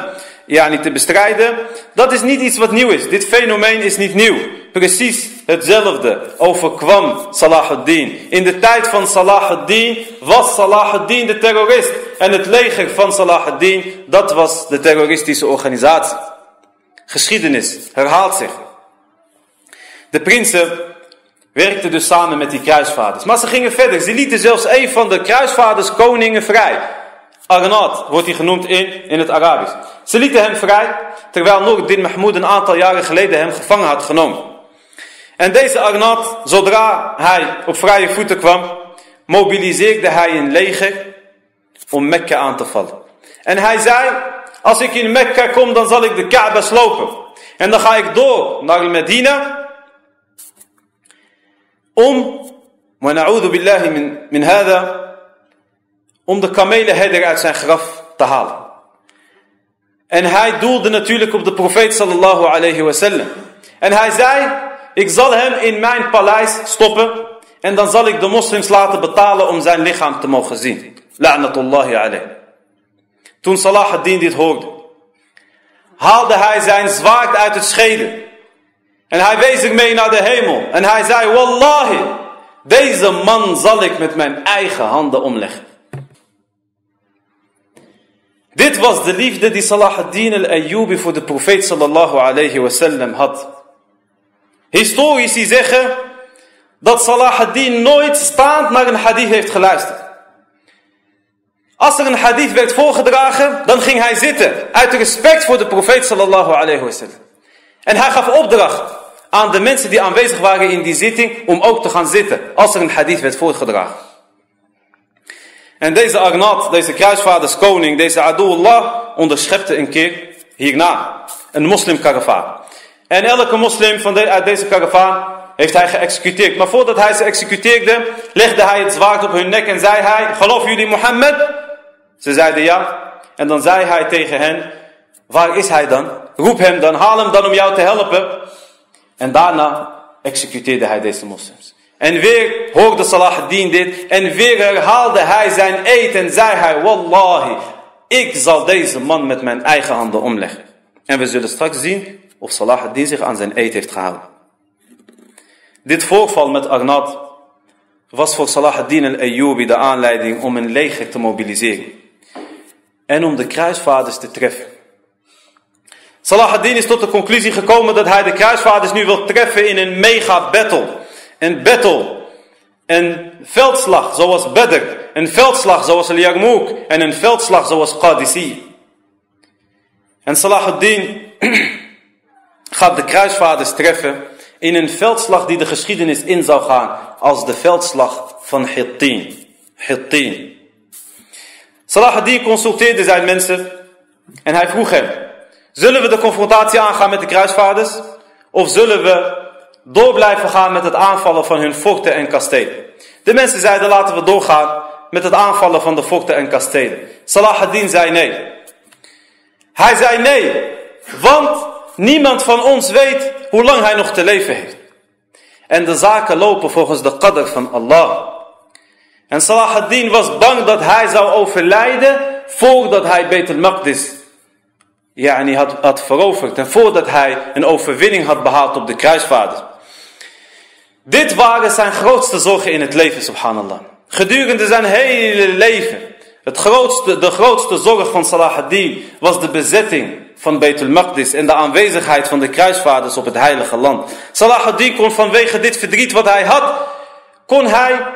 Speaker 2: ja, niet te bestrijden, dat is niet iets wat nieuw is. Dit fenomeen is niet nieuw. Precies hetzelfde overkwam Salah ad-Din. In de tijd van Salah ad-Din was Salah de terrorist. En het leger van Salah dat was de terroristische organisatie. Geschiedenis herhaalt zich. De prinsen werkten dus samen met die kruisvaders. Maar ze gingen verder. Ze lieten zelfs een van de kruisvaders koningen vrij. Arnat wordt hij genoemd in, in het Arabisch. Ze lieten hem vrij, terwijl Noordin Mahmoud een aantal jaren geleden hem gevangen had genomen. En deze Arnat, zodra hij op vrije voeten kwam, mobiliseerde hij een leger om Mekka aan te vallen. En hij zei, als ik in Mekka kom, dan zal ik de Kaaba slopen. En dan ga ik door naar Medina, om, wa na'udhu billahi min, min hada, om de kamelenherder uit zijn graf te halen. En hij doelde natuurlijk op de profeet sallallahu alayhi wasallam. En hij zei, ik zal hem in mijn paleis stoppen en dan zal ik de moslims laten betalen om zijn lichaam te mogen zien. La'natullahi alayh. Toen Salah ad-Din dit hoorde, haalde hij zijn zwaard uit het scheden. En hij wees ermee naar de hemel. En hij zei, Wallahi, deze man zal ik met mijn eigen handen omleggen. Dit was de liefde die Salah ad-Din al-Ayyubi voor de profeet sallallahu alayhi wasallam had. Historici zeggen dat Salah ad-Din nooit staand naar een hadith heeft geluisterd. Als er een hadith werd voorgedragen, dan ging hij zitten. Uit respect voor de profeet sallallahu alayhi wasallam. En hij gaf opdracht aan de mensen die aanwezig waren in die zitting om ook te gaan zitten als er een hadith werd voorgedragen. En deze Arnat, deze kruisvaderskoning, deze Adullah onderschepte een keer hierna een moslimkaravaan. En elke moslim van uit deze karavaan heeft hij geëxecuteerd. Maar voordat hij ze executeerde, legde hij het zwaard op hun nek en zei hij, geloven jullie Mohammed? Ze zeiden ja. En dan zei hij tegen hen, waar is hij dan? Roep hem dan, haal hem dan om jou te helpen. En daarna executeerde hij deze moslims. En weer hoorde Salah ad-Din dit. En weer herhaalde hij zijn eet en zei hij, Wallahi, ik zal deze man met mijn eigen handen omleggen. En we zullen straks zien of Salah ad-Din zich aan zijn eet heeft gehouden. Dit voorval met Arnad was voor Salah ad-Din al-Ayyubi de aanleiding om een leger te mobiliseren. En om de kruisvaders te treffen. Salah ad-Din is tot de conclusie gekomen dat hij de kruisvaders nu wil treffen in een mega battle. Een battle. Een veldslag zoals Badr. Een veldslag zoals Al-Yarmouk. En een veldslag zoals Qadisi. En Salah ad-Din *clears throat* gaat de kruisvaders treffen in een veldslag die de geschiedenis in zou gaan als de veldslag van Hittin. Hittin. Consulteerde zijn mensen en hij vroeg hem, zullen we de confrontatie aangaan met de kruisvaders of zullen we door blijven gaan met het aanvallen van hun forten en kastelen? De mensen zeiden laten we doorgaan met het aanvallen van de forten en kastelen. Salah ad-Din zei nee. Hij zei nee, want Niemand van ons weet hoe lang hij nog te leven heeft. En de zaken lopen volgens de qadr van Allah. En Salah ad-Din was bang dat hij zou overlijden voordat hij Beit al-Maqdis yani had, had veroverd. En voordat hij een overwinning had behaald op de kruisvader. Dit waren zijn grootste zorgen in het leven, subhanallah. Gedurende zijn hele leven. Het grootste, de grootste zorg van Salah was de bezetting van Beitul Maqdis en de aanwezigheid van de kruisvaders op het heilige land. Salah kon vanwege dit verdriet wat hij had, kon hij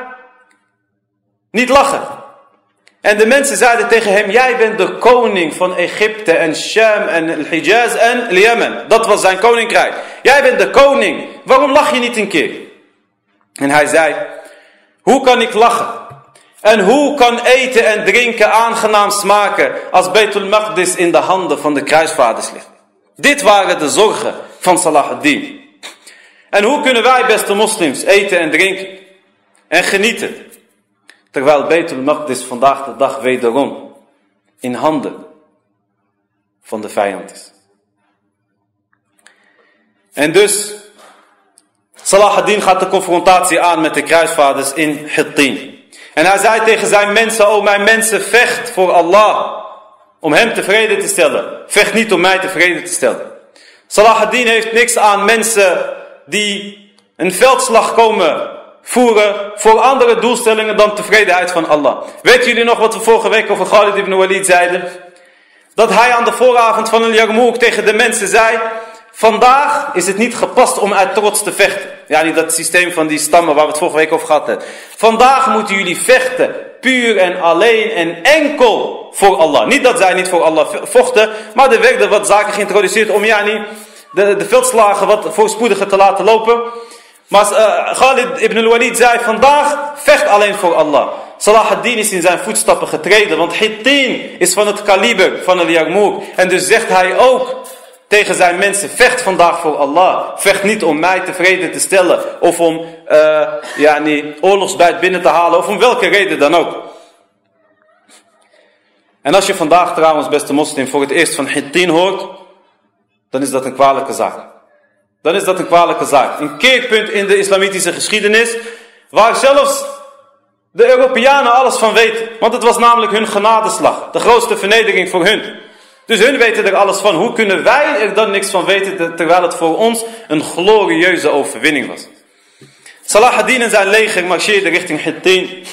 Speaker 2: Niet lachen. En de mensen zeiden tegen hem, jij bent de koning van Egypte en Sham en Hijaz en Yemen. Dat was zijn koninkrijk. Jij bent de koning. Waarom lach je niet een keer? En hij zei, hoe kan ik lachen? En hoe kan eten en drinken aangenaam smaken als Beitul Maqdis in de handen van de kruisvaders ligt? Dit waren de zorgen van Salah ad-Din. En hoe kunnen wij, beste moslims, eten en drinken en genieten? Terwijl Beitul Maqdis vandaag de dag wederom in handen van de vijand is. En dus, Salah gaat de confrontatie aan met de kruisvaders in Hittin. En hij zei tegen zijn mensen, o mijn mensen, vecht voor Allah. Om hem tevreden te stellen. Vecht niet om mij tevreden te stellen. Salah heeft niks aan mensen die een veldslag komen voeren voor andere doelstellingen dan tevredenheid van Allah. Weten jullie nog wat we vorige week over Khalid ibn Walid zeiden? Dat hij aan de vooravond van een Yarmouk tegen de mensen zei... Vandaag is het niet gepast om uit trots te vechten. Ja, niet dat systeem van die stammen waar we het vorige week over gehad hebben. Vandaag moeten jullie vechten, puur en alleen en enkel voor Allah. Niet dat zij niet voor Allah vochten, maar er werden wat zaken geïntroduceerd om ja, niet de, de veldslagen wat voorspoediger te laten lopen. Maar uh, Khalid ibn al-Walid zei, vandaag vecht alleen voor Allah. Salah ad-Din is in zijn voetstappen getreden, want Hittin is van het kaliber van de Yarmouk. En dus zegt hij ook tegen zijn mensen, vecht vandaag voor Allah. Vecht niet om mij tevreden te stellen, of om uh, ja, nee, oorlogsbuit binnen te halen, of om welke reden dan ook. En als je vandaag trouwens, beste moslim, voor het eerst van Hittin hoort, dan is dat een kwalijke zaak. Dan is dat een kwalijke zaak. Een keerpunt in de islamitische geschiedenis, waar zelfs de Europeanen alles van weten. Want het was namelijk hun genadeslag, de grootste vernedering voor hun. Dus hun weten er alles van. Hoe kunnen wij er dan niks van weten, terwijl het voor ons een glorieuze overwinning was. Salah ad-Din en zijn leger marcheerden richting Hittin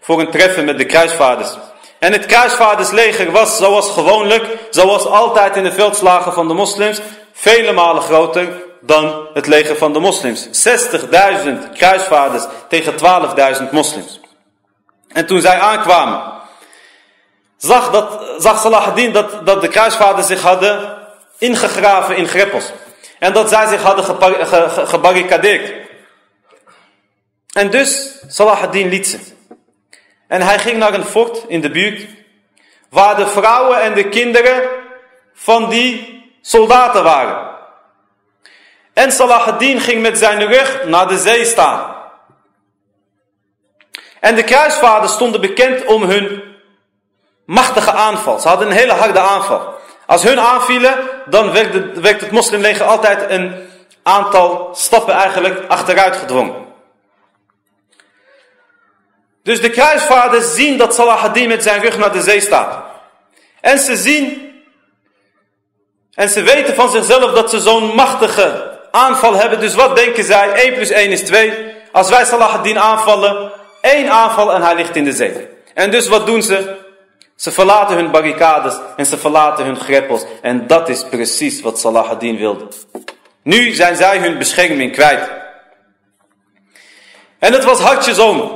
Speaker 2: voor een treffen met de kruisvaarders. En het kruisvaardersleger was zoals gewoonlijk, zoals altijd in de veldslagen van de moslims, vele malen groter dan het leger van de moslims. 60.000 kruisvaarders tegen 12.000 moslims. En toen zij aankwamen, zag, dat, zag Salah dat, dat de kruisvaarders zich hadden ingegraven in greppels. En dat zij zich hadden gebarricadeerd. En dus Salah liet ze. En hij ging naar een fort in de buurt, waar de vrouwen en de kinderen van die soldaten waren. En Salahuddin ging met zijn rug naar de zee staan. En de kruisvaarders stonden bekend om hun machtige aanval. Ze hadden een hele harde aanval. Als hun aanvielen, dan werd, werd het moslimleger altijd een aantal stappen eigenlijk achteruit gedwongen. Dus de kruisvaarders zien dat Salah met zijn rug naar de zee staat. En ze zien en ze weten van zichzelf dat ze zo'n machtige aanval hebben. Dus wat denken zij? 1 plus 1 is 2. Als wij Salah aanvallen, één aanval en hij ligt in de zee. En dus wat doen ze? Ze verlaten hun barricades en ze verlaten hun greppels. En dat is precies wat Salah wilde. Nu zijn zij hun bescherming kwijt. En het was hartje zomer.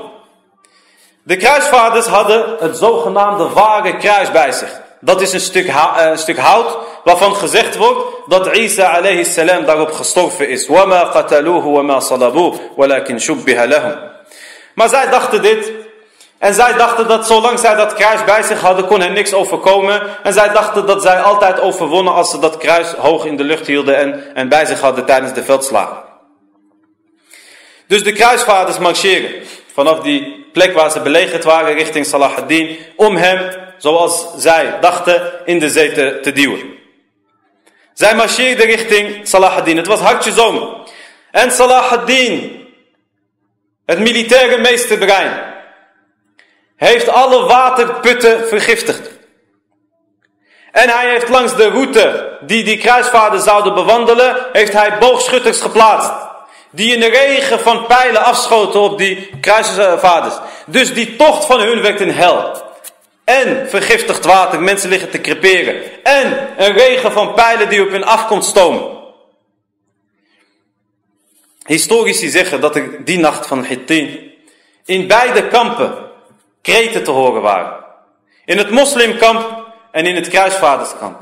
Speaker 2: De kruisvaarders hadden het zogenaamde ware kruis bij zich. Dat is een stuk, uh, een stuk hout waarvan gezegd wordt dat Isa alayhi salam daarop gestorven is. وَمَا قَتَلُوهُ وَمَا صَلَبُوهُ وَلَكِنْ شُبِّهَ لَهُمْ Maar zij dachten dit. en zij dachten dat zolang zij dat kruis bij zich hadden, kon hen niks overkomen. En zij dachten dat zij altijd overwonnen als ze dat kruis hoog in de lucht hielden en, en bij zich hadden tijdens de veldslagen. Dus de kruisvaarders marcheren vanaf die plek waar ze belegerd waren richting Salah ad-Din, om hem, zoals zij dachten, in de zee te, duwen. Zij marcheerden richting Salah ad-Din. Het was hartje zomer. En Salah ad-Din, het militaire meesterbrein, heeft alle waterputten vergiftigd. En hij heeft langs de route die die kruisvaarders zouden bewandelen, heeft hij boogschutters geplaatst. Die in de regen van pijlen afschoten op die kruisvaarders. Dus die tocht van hun werd een hel. En vergiftigd water, mensen liggen te creperen. En een regen van pijlen die op hun afkomt stomen. Historici zeggen dat er die nacht van Hittin in beide kampen kreten te horen waren. In het moslimkamp en in het kruisvaderskamp.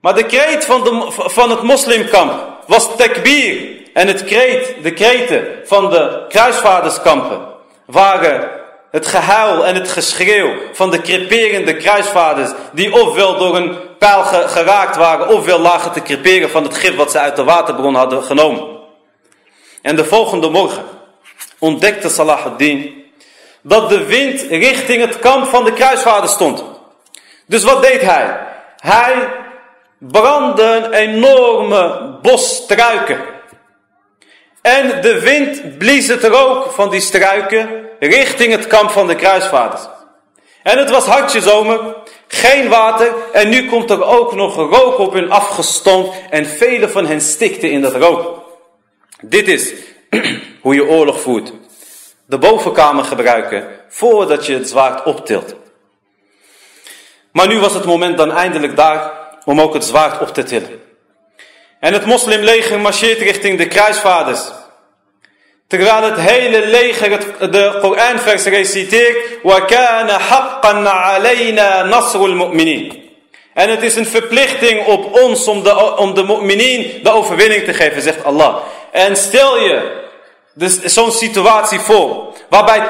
Speaker 2: Maar de kreet van, de, van het moslimkamp was takbir. En het kreet, de kreten van de kruisvaderskampen waren het gehuil en het geschreeuw van de creperende kruisvaders die ofwel door een pijl geraakt waren ofwel lagen te creperen van het gif wat ze uit de waterbron hadden genomen. En de volgende morgen ontdekte Salah ad-Din dat de wind richting het kamp van de kruisvaders stond. Dus wat deed hij? Hij brandde een enorme bos struiken. En de wind blies het rook van die struiken richting het kamp van de kruisvaders. En het was hartje zomer, geen water en nu komt er ook nog rook op hun afgestompt en vele van hen stikten in dat rook. Dit is *clears throat* hoe je oorlog voert De bovenkamer gebruiken voordat je het zwaard optilt. Maar nu was het moment dan eindelijk daar om ook het zwaard op te tillen. En het moslimleger marcheert richting de kruisvaders. Terwijl het hele leger het, de Koranvers reciteert. وَكَانَ حَقًّا عَلَيْنَا نَصْرُ الْمُؤْمِنِينَ En het is een verplichting op ons om de, om de mu'minin de overwinning te geven, zegt Allah. En stel je dus zo'n situatie voor. Waarbij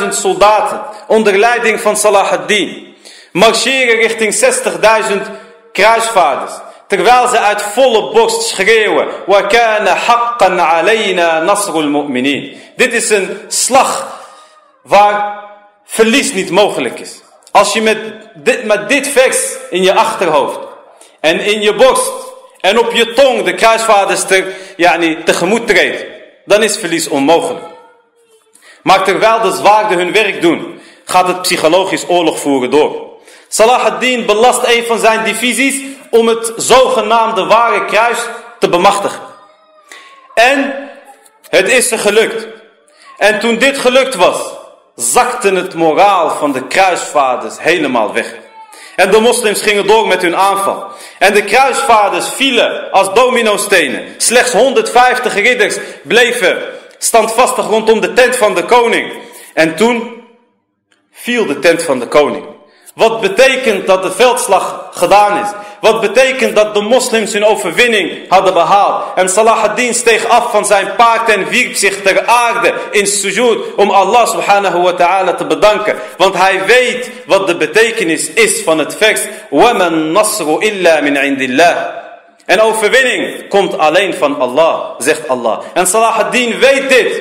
Speaker 2: 12.000 soldaten onder leiding van Salah ad-Din marcheren richting 60.000 kruisvaarders. Terwijl ze uit volle borst schreeuwen. وَكَانَ حَقًّا عَلَيْنَا نَصْرُ الْمُؤْمِنِينَ Dit is een slag waar verlies niet mogelijk is. Als je met dit, met dit vers in je achterhoofd en in je borst en op je tong de kruisvaarders te, yani, tegemoet treedt, dan is verlies onmogelijk. Maar terwijl de zwaarden hun werk doen, gaat het psychologisch oorlog voeren door. Salah ad-Din belast een van zijn divisies om het zogenaamde ware kruis te bemachtigen. En het is ze gelukt. En toen dit gelukt was, zakte het moraal van de kruisvaders helemaal weg. En de moslims gingen door met hun aanval. En de kruisvaders vielen als dominostenen. Slechts 150 ridders bleven standvastig rondom de tent van de koning. En toen viel de tent van de koning. Wat betekent dat de veldslag gedaan is? Wat betekent dat de moslims hun overwinning hadden behaald? En Salah ad-Din steeg af van zijn paard en wierp zich ter aarde in sujud om Allah subhanahu wa ta'ala te bedanken. Want hij weet wat de betekenis is van het vers. وَمَنْ نَصْرُ إِلَّا مِنْ عِنْدِ اللَّهِ En overwinning komt alleen van Allah, zegt Allah. En Salah ad-Din weet dit.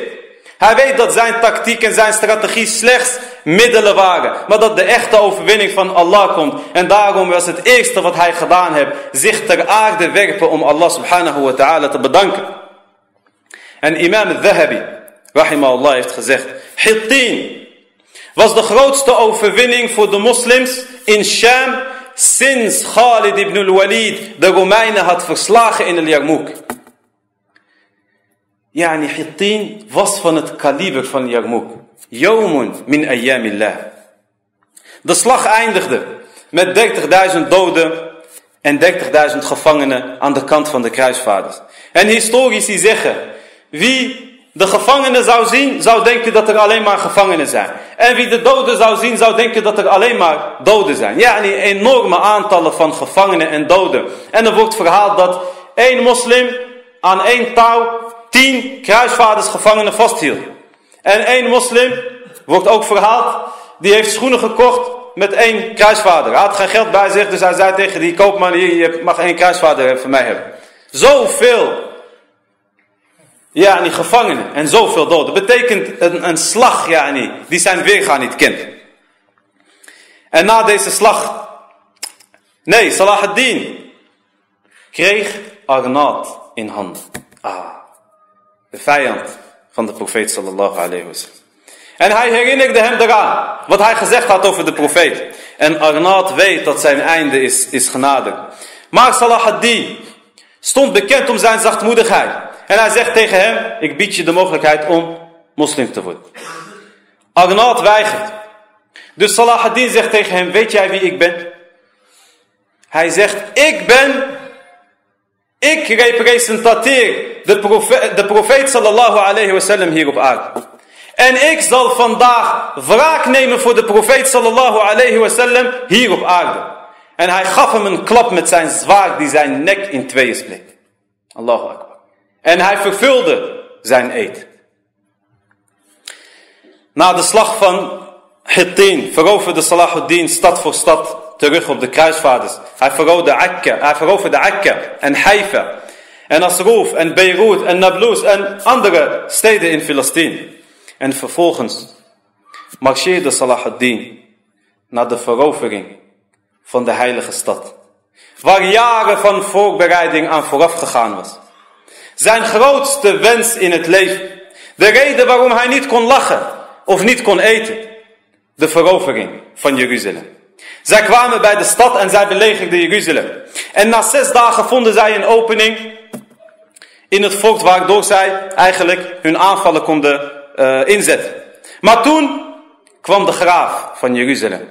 Speaker 2: Hij weet dat zijn tactiek en zijn strategie slechts middelen waren. Maar dat de echte overwinning van Allah komt. En daarom was het eerste wat hij gedaan heeft. Zich ter aarde werpen om Allah subhanahu wa ta'ala te bedanken. En imam al-Dhahabi, rahimahullah, heeft gezegd. Hittin was de grootste overwinning voor de moslims in Sham. Sinds Khalid ibn al-Walid de Romeinen had verslagen in al-Yarmouk. Yani Hittin was van het kaliber van Yarmouk. Yawmun min ayyamillah. De slag eindigde met 30.000 doden en 30.000 gevangenen aan de kant van de kruisvaarders. En historici zeggen, wie de gevangenen zou zien, zou denken dat er alleen maar gevangenen zijn. En wie de doden zou zien, zou denken dat er alleen maar doden zijn. Ja, die enorme aantallen van gevangenen en doden. En er wordt verhaald dat één moslim aan één touw tien kruisvaders gevangenen vasthield. En één moslim, wordt ook verhaald, die heeft schoenen gekocht met één kruisvader. Hij had geen geld bij zich, dus hij zei tegen die koopman, hier, je mag één kruisvader van mij hebben. Zoveel, ja, die gevangenen en zoveel doden. Dat betekent een, een slag, ja, niet, die zijn weergaan niet kent. En na deze slag, nee, Salah ad-Din kreeg Arnaat in handen. Ah, de vijand van de profeet sallallahu alayhi wasallam. En hij herinnerde hem eraan wat hij gezegd had over de profeet. En Arnaat weet dat zijn einde is, is genaderd. Maar Salah stond bekend om zijn zachtmoedigheid. En hij zegt tegen hem, ik bied je de mogelijkheid om moslim te worden. Arnaat weigert. Dus Salah zegt tegen hem, weet jij wie ik ben? Hij zegt, ik ben ik representeer de profeet, de profeet sallallahu alayhi wasallam hier op aarde. En ik zal vandaag wraak nemen voor de profeet sallallahu alayhi wasallam hier op aarde. En hij gaf hem een klap met zijn zwaard die zijn nek in tweeën spleet. Allahu akbar. En hij vervulde zijn eed. Na de slag van Hittin veroverde Salahuddin stad voor stad terug op de kruisvaarders. Hij veroverde Akka, hij veroverde Akka en Haifa en Asroof en Beirut en Nablus en andere steden in Filistijn. En vervolgens marcheerde Salahuddin naar de verovering van de heilige stad. Waar jaren van voorbereiding aan vooraf gegaan was. Zijn grootste wens in het leven. De reden waarom hij niet kon lachen of niet kon eten. De verovering van Jeruzalem. Zij kwamen bij de stad en zij belegerden Jeruzalem. En na zes dagen vonden zij een opening in het fort waardoor zij eigenlijk hun aanvallen konden uh, inzetten. Maar toen kwam de graaf van Jeruzalem.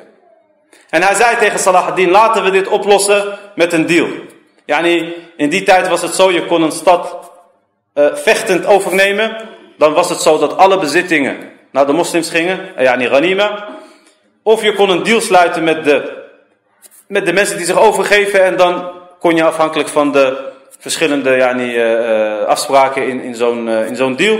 Speaker 2: En hij zei tegen Salahuddin, laten we dit oplossen met een deal. In die tijd was het zo, je kon een stad uh, vechtend overnemen. Dan was het zo dat alle bezittingen naar de moslims gingen, yani ghanima. Of je kon een deal sluiten met de, met de mensen die zich overgeven en dan kon je afhankelijk van de verschillende yani, uh, afspraken in, in zo'n uh, in zo'n deal,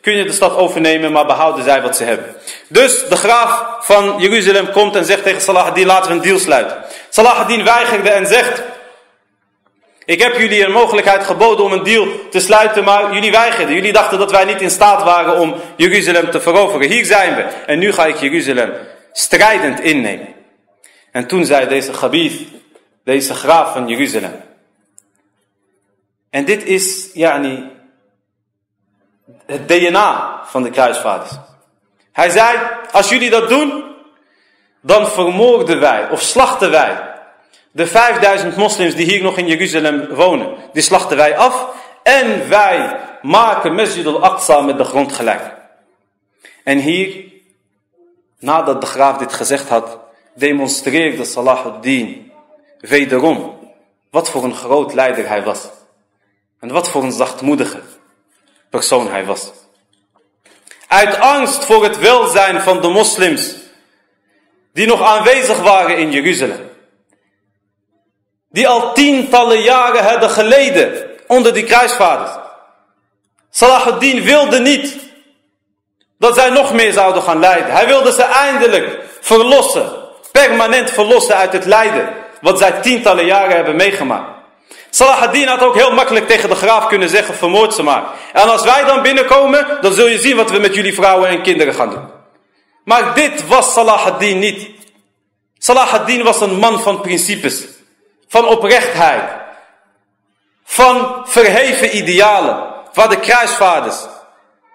Speaker 2: kun je de stad overnemen, maar behouden zij wat ze hebben. Dus de graaf van Jeruzalem komt en zegt tegen Salah ad-Din, laten we een deal sluiten. Salah ad-Din weigerde en zegt, ik heb jullie een mogelijkheid geboden om een deal te sluiten, maar jullie weigerden. Jullie dachten dat wij niet in staat waren om Jeruzalem te veroveren. Hier zijn we. En nu ga ik Jeruzalem strijdend innemen. En toen zei deze Gabith, deze graaf van Jeruzalem. En dit is, yani, het DNA van de kruisvaders. Hij zei, als jullie dat doen, dan vermoorden wij of slachten wij de 5000 moslims die hier nog in Jeruzalem wonen. Die slachten wij af en wij maken Masjid al-Aqsa met de grond gelijk. En hier, nadat de graaf dit gezegd had, demonstreerde Salahuddin wederom wat voor een groot leider hij was. En wat voor een zachtmoedige persoon hij was. Uit angst voor het welzijn van de moslims die nog aanwezig waren in Jeruzalem. Die al tientallen jaren hadden geleden onder die kruisvaders. Salahuddin wilde niet dat zij nog meer zouden gaan lijden. Hij wilde ze eindelijk verlossen, permanent verlossen uit het lijden wat zij tientallen jaren hebben meegemaakt. Salah had ook heel makkelijk tegen de graaf kunnen zeggen, vermoord ze maar. En als wij dan binnenkomen, dan zul je zien wat we met jullie vrouwen en kinderen gaan doen. Maar dit was Salah ad-Din niet. Salah ad-Din was een man van principes, van oprechtheid, van verheven idealen, waar de kruisvaders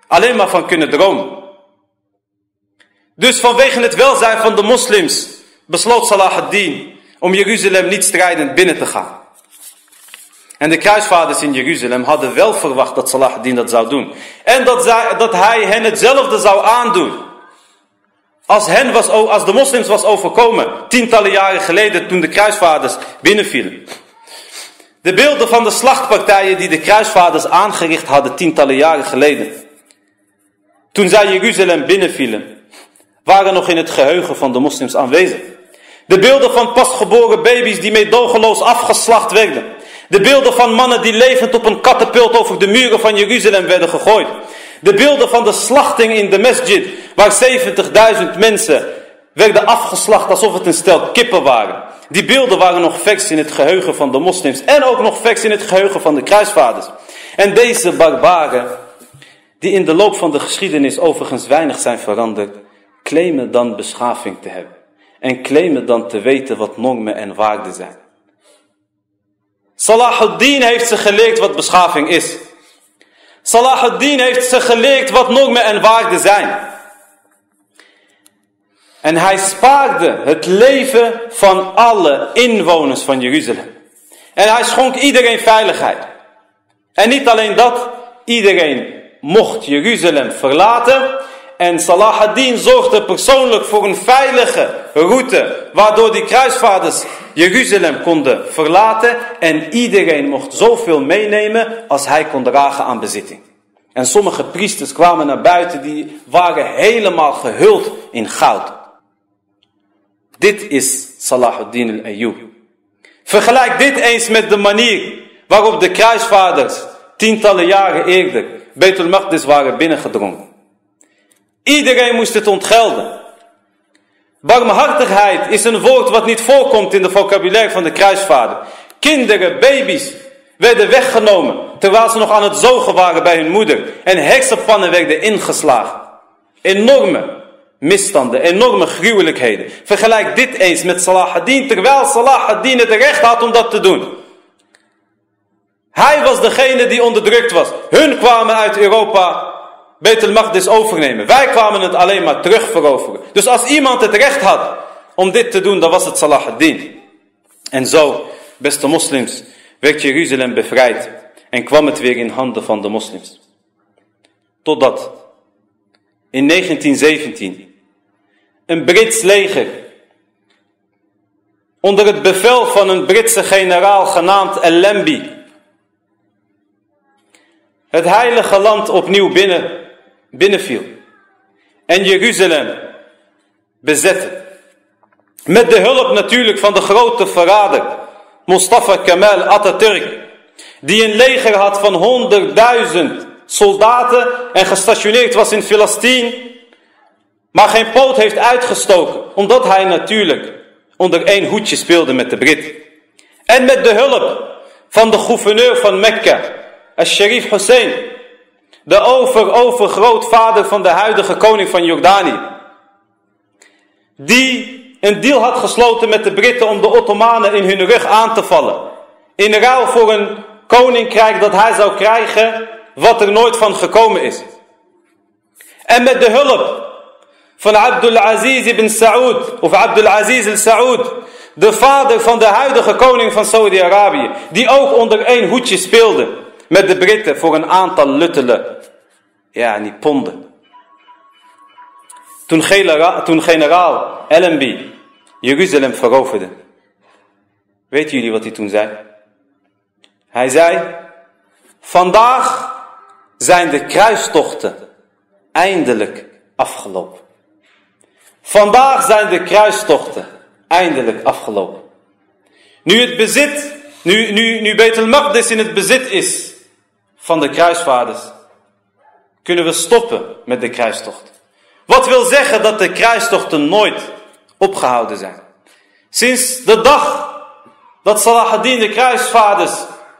Speaker 2: alleen maar van kunnen dromen. Dus vanwege het welzijn van de moslims besloot Salah ad-Din om Jeruzalem niet strijdend binnen te gaan. En de kruisvaders in Jeruzalem hadden wel verwacht dat Salah ad-Din dat zou doen. En dat, zij, dat hij hen hetzelfde zou aandoen. Als, hen was, als de moslims was overkomen, tientallen jaren geleden toen de kruisvaders binnenvielen. De beelden van de slachtpartijen die de kruisvaders aangericht hadden tientallen jaren geleden. Toen zij Jeruzalem binnenvielen, waren nog in het geheugen van de moslims aanwezig. De beelden van pasgeboren baby's die meedogenloos afgeslacht werden. De beelden van mannen die levend op een katapult over de muren van Jeruzalem werden gegooid. De beelden van de slachting in de masjid, waar 70.000 mensen werden afgeslacht alsof het een stel kippen waren. Die beelden waren nog vers in het geheugen van de moslims en ook nog vers in het geheugen van de kruisvaders. En deze barbaren, die in de loop van de geschiedenis overigens weinig zijn veranderd, claimen dan beschaving te hebben. En claimen dan te weten wat normen en waarden zijn. Salahuddin heeft ze geleerd wat beschaving is. Salahuddin heeft ze geleerd wat normen en waarden zijn. En hij spaarde het leven van alle inwoners van Jeruzalem. En hij schonk iedereen veiligheid. En niet alleen dat, iedereen mocht Jeruzalem verlaten. En Salah ad-Din zorgde persoonlijk voor een veilige route, waardoor die kruisvaarders Jeruzalem konden verlaten en iedereen mocht zoveel meenemen als hij kon dragen aan bezitting. En sommige priesters kwamen naar buiten, die waren helemaal gehuld in goud. Dit is Salahuddin al-Ayyub. Vergelijk dit eens met de manier waarop de kruisvaders tientallen jaren eerder Betul Maqdis waren binnengedrongen. Iedereen moest het ontgelden. Barmhartigheid is een woord wat niet voorkomt in de vocabulaire van de kruisvader. Kinderen, baby's werden weggenomen terwijl ze nog aan het zogen waren bij hun moeder. En heksenpannen werden ingeslagen. Enorme misstanden, enorme gruwelijkheden. Vergelijk dit eens met Salah ad-Din terwijl Salah ad-Din het recht had om dat te doen. Hij was degene die onderdrukt was. Hun kwamen uit Europa Betel Magdis overnemen. Wij kwamen het alleen maar terug veroveren. Dus als iemand het recht had om dit te doen, dan was het Salah. En zo, beste moslims, werd Jeruzalem bevrijd en kwam het weer in handen van de moslims. Totdat in 1917 een Brits leger onder het bevel van een Britse generaal genaamd El-Lembi het heilige land opnieuw binnen, binnenviel en Jeruzalem bezette. Met de hulp natuurlijk van de grote verrader Mustafa Kemal Atatürk, die een leger had van 100.000 soldaten en gestationeerd was in Filistien, maar geen poot heeft uitgestoken, omdat hij natuurlijk onder één hoedje speelde met de Brit. En met de hulp van de gouverneur van Mekka, Al-Sharif Hussein, de over-overgrootvader van de huidige koning van Jordanië, die een deal had gesloten met de Britten om de Ottomanen in hun rug aan te vallen. In ruil voor een koninkrijk dat hij zou krijgen wat er nooit van gekomen is. En met de hulp van Abdul Aziz ibn Saud, of Abdul Aziz al-Saud, de vader van de huidige koning van Saudi-Arabië, die ook onder één hoedje speelde met de Britten voor een aantal luttele, ja, niet ponden. Toen generaal Allenby Jeruzalem veroverde, weten jullie wat hij toen zei? Hij zei, vandaag zijn de kruistochten eindelijk afgelopen. Vandaag zijn de kruistochten eindelijk afgelopen. Nu het bezit, nu, nu, nu Betel Maqdis in het bezit is van de kruisvaders, kunnen we stoppen met de kruistocht. Wat wil zeggen dat de kruistochten nooit opgehouden zijn. Sinds de dag dat Salah ad-Din de kruisvaders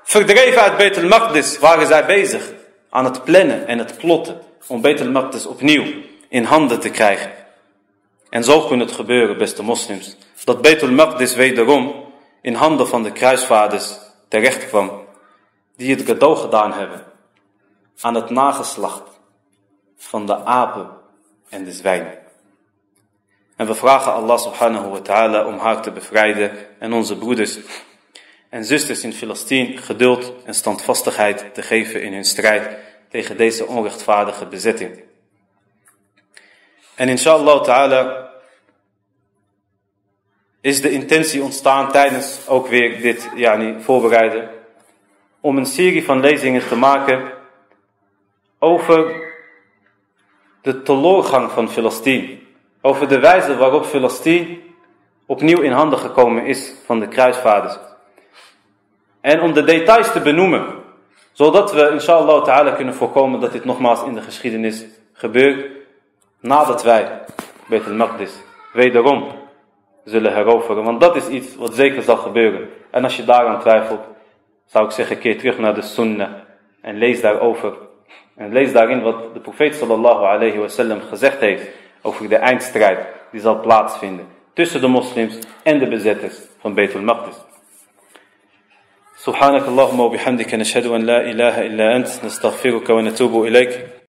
Speaker 2: verdreven uit Betel Maqdis, waren zij bezig aan het plannen en het plotten om Betel Maqdis opnieuw in handen te krijgen. En zo kon het gebeuren, beste moslims, dat Betel Maqdis wederom in handen van de kruisvaders terecht kwam, die het cadeau gedaan hebben aan het nageslacht van de apen en de zwijnen. En we vragen Allah subhanahu wa ta'ala om haar te bevrijden en onze broeders en zusters in Filistien geduld en standvastigheid te geven in hun strijd tegen deze onrechtvaardige bezetting. En inshallah ta'ala is de intentie ontstaan tijdens ook weer dit yani, voorbereiden om een serie van lezingen te maken over de teleurgang van Filistien. Over de wijze waarop Filistien opnieuw in handen gekomen is van de kruisvaders. En om de details te benoemen, zodat we inshallah ta'ala kunnen voorkomen dat dit nogmaals in de geschiedenis gebeurt, nadat wij Betel Maqdis wederom zullen heroveren. Want dat is iets wat zeker zal gebeuren. En als je daaraan twijfelt, zou ik zeggen, keer terug naar de sunnah en lees daarover. En lees daarin wat de profeet sallallahu alayhi wasallam gezegd heeft over de eindstrijd die zal plaatsvinden tussen de moslims en de bezetters van Beitul Maqdis. سبحانك اللهم وبحمدك نشهد أن لا إله إلا أنت نستغفرك ونتوب إليك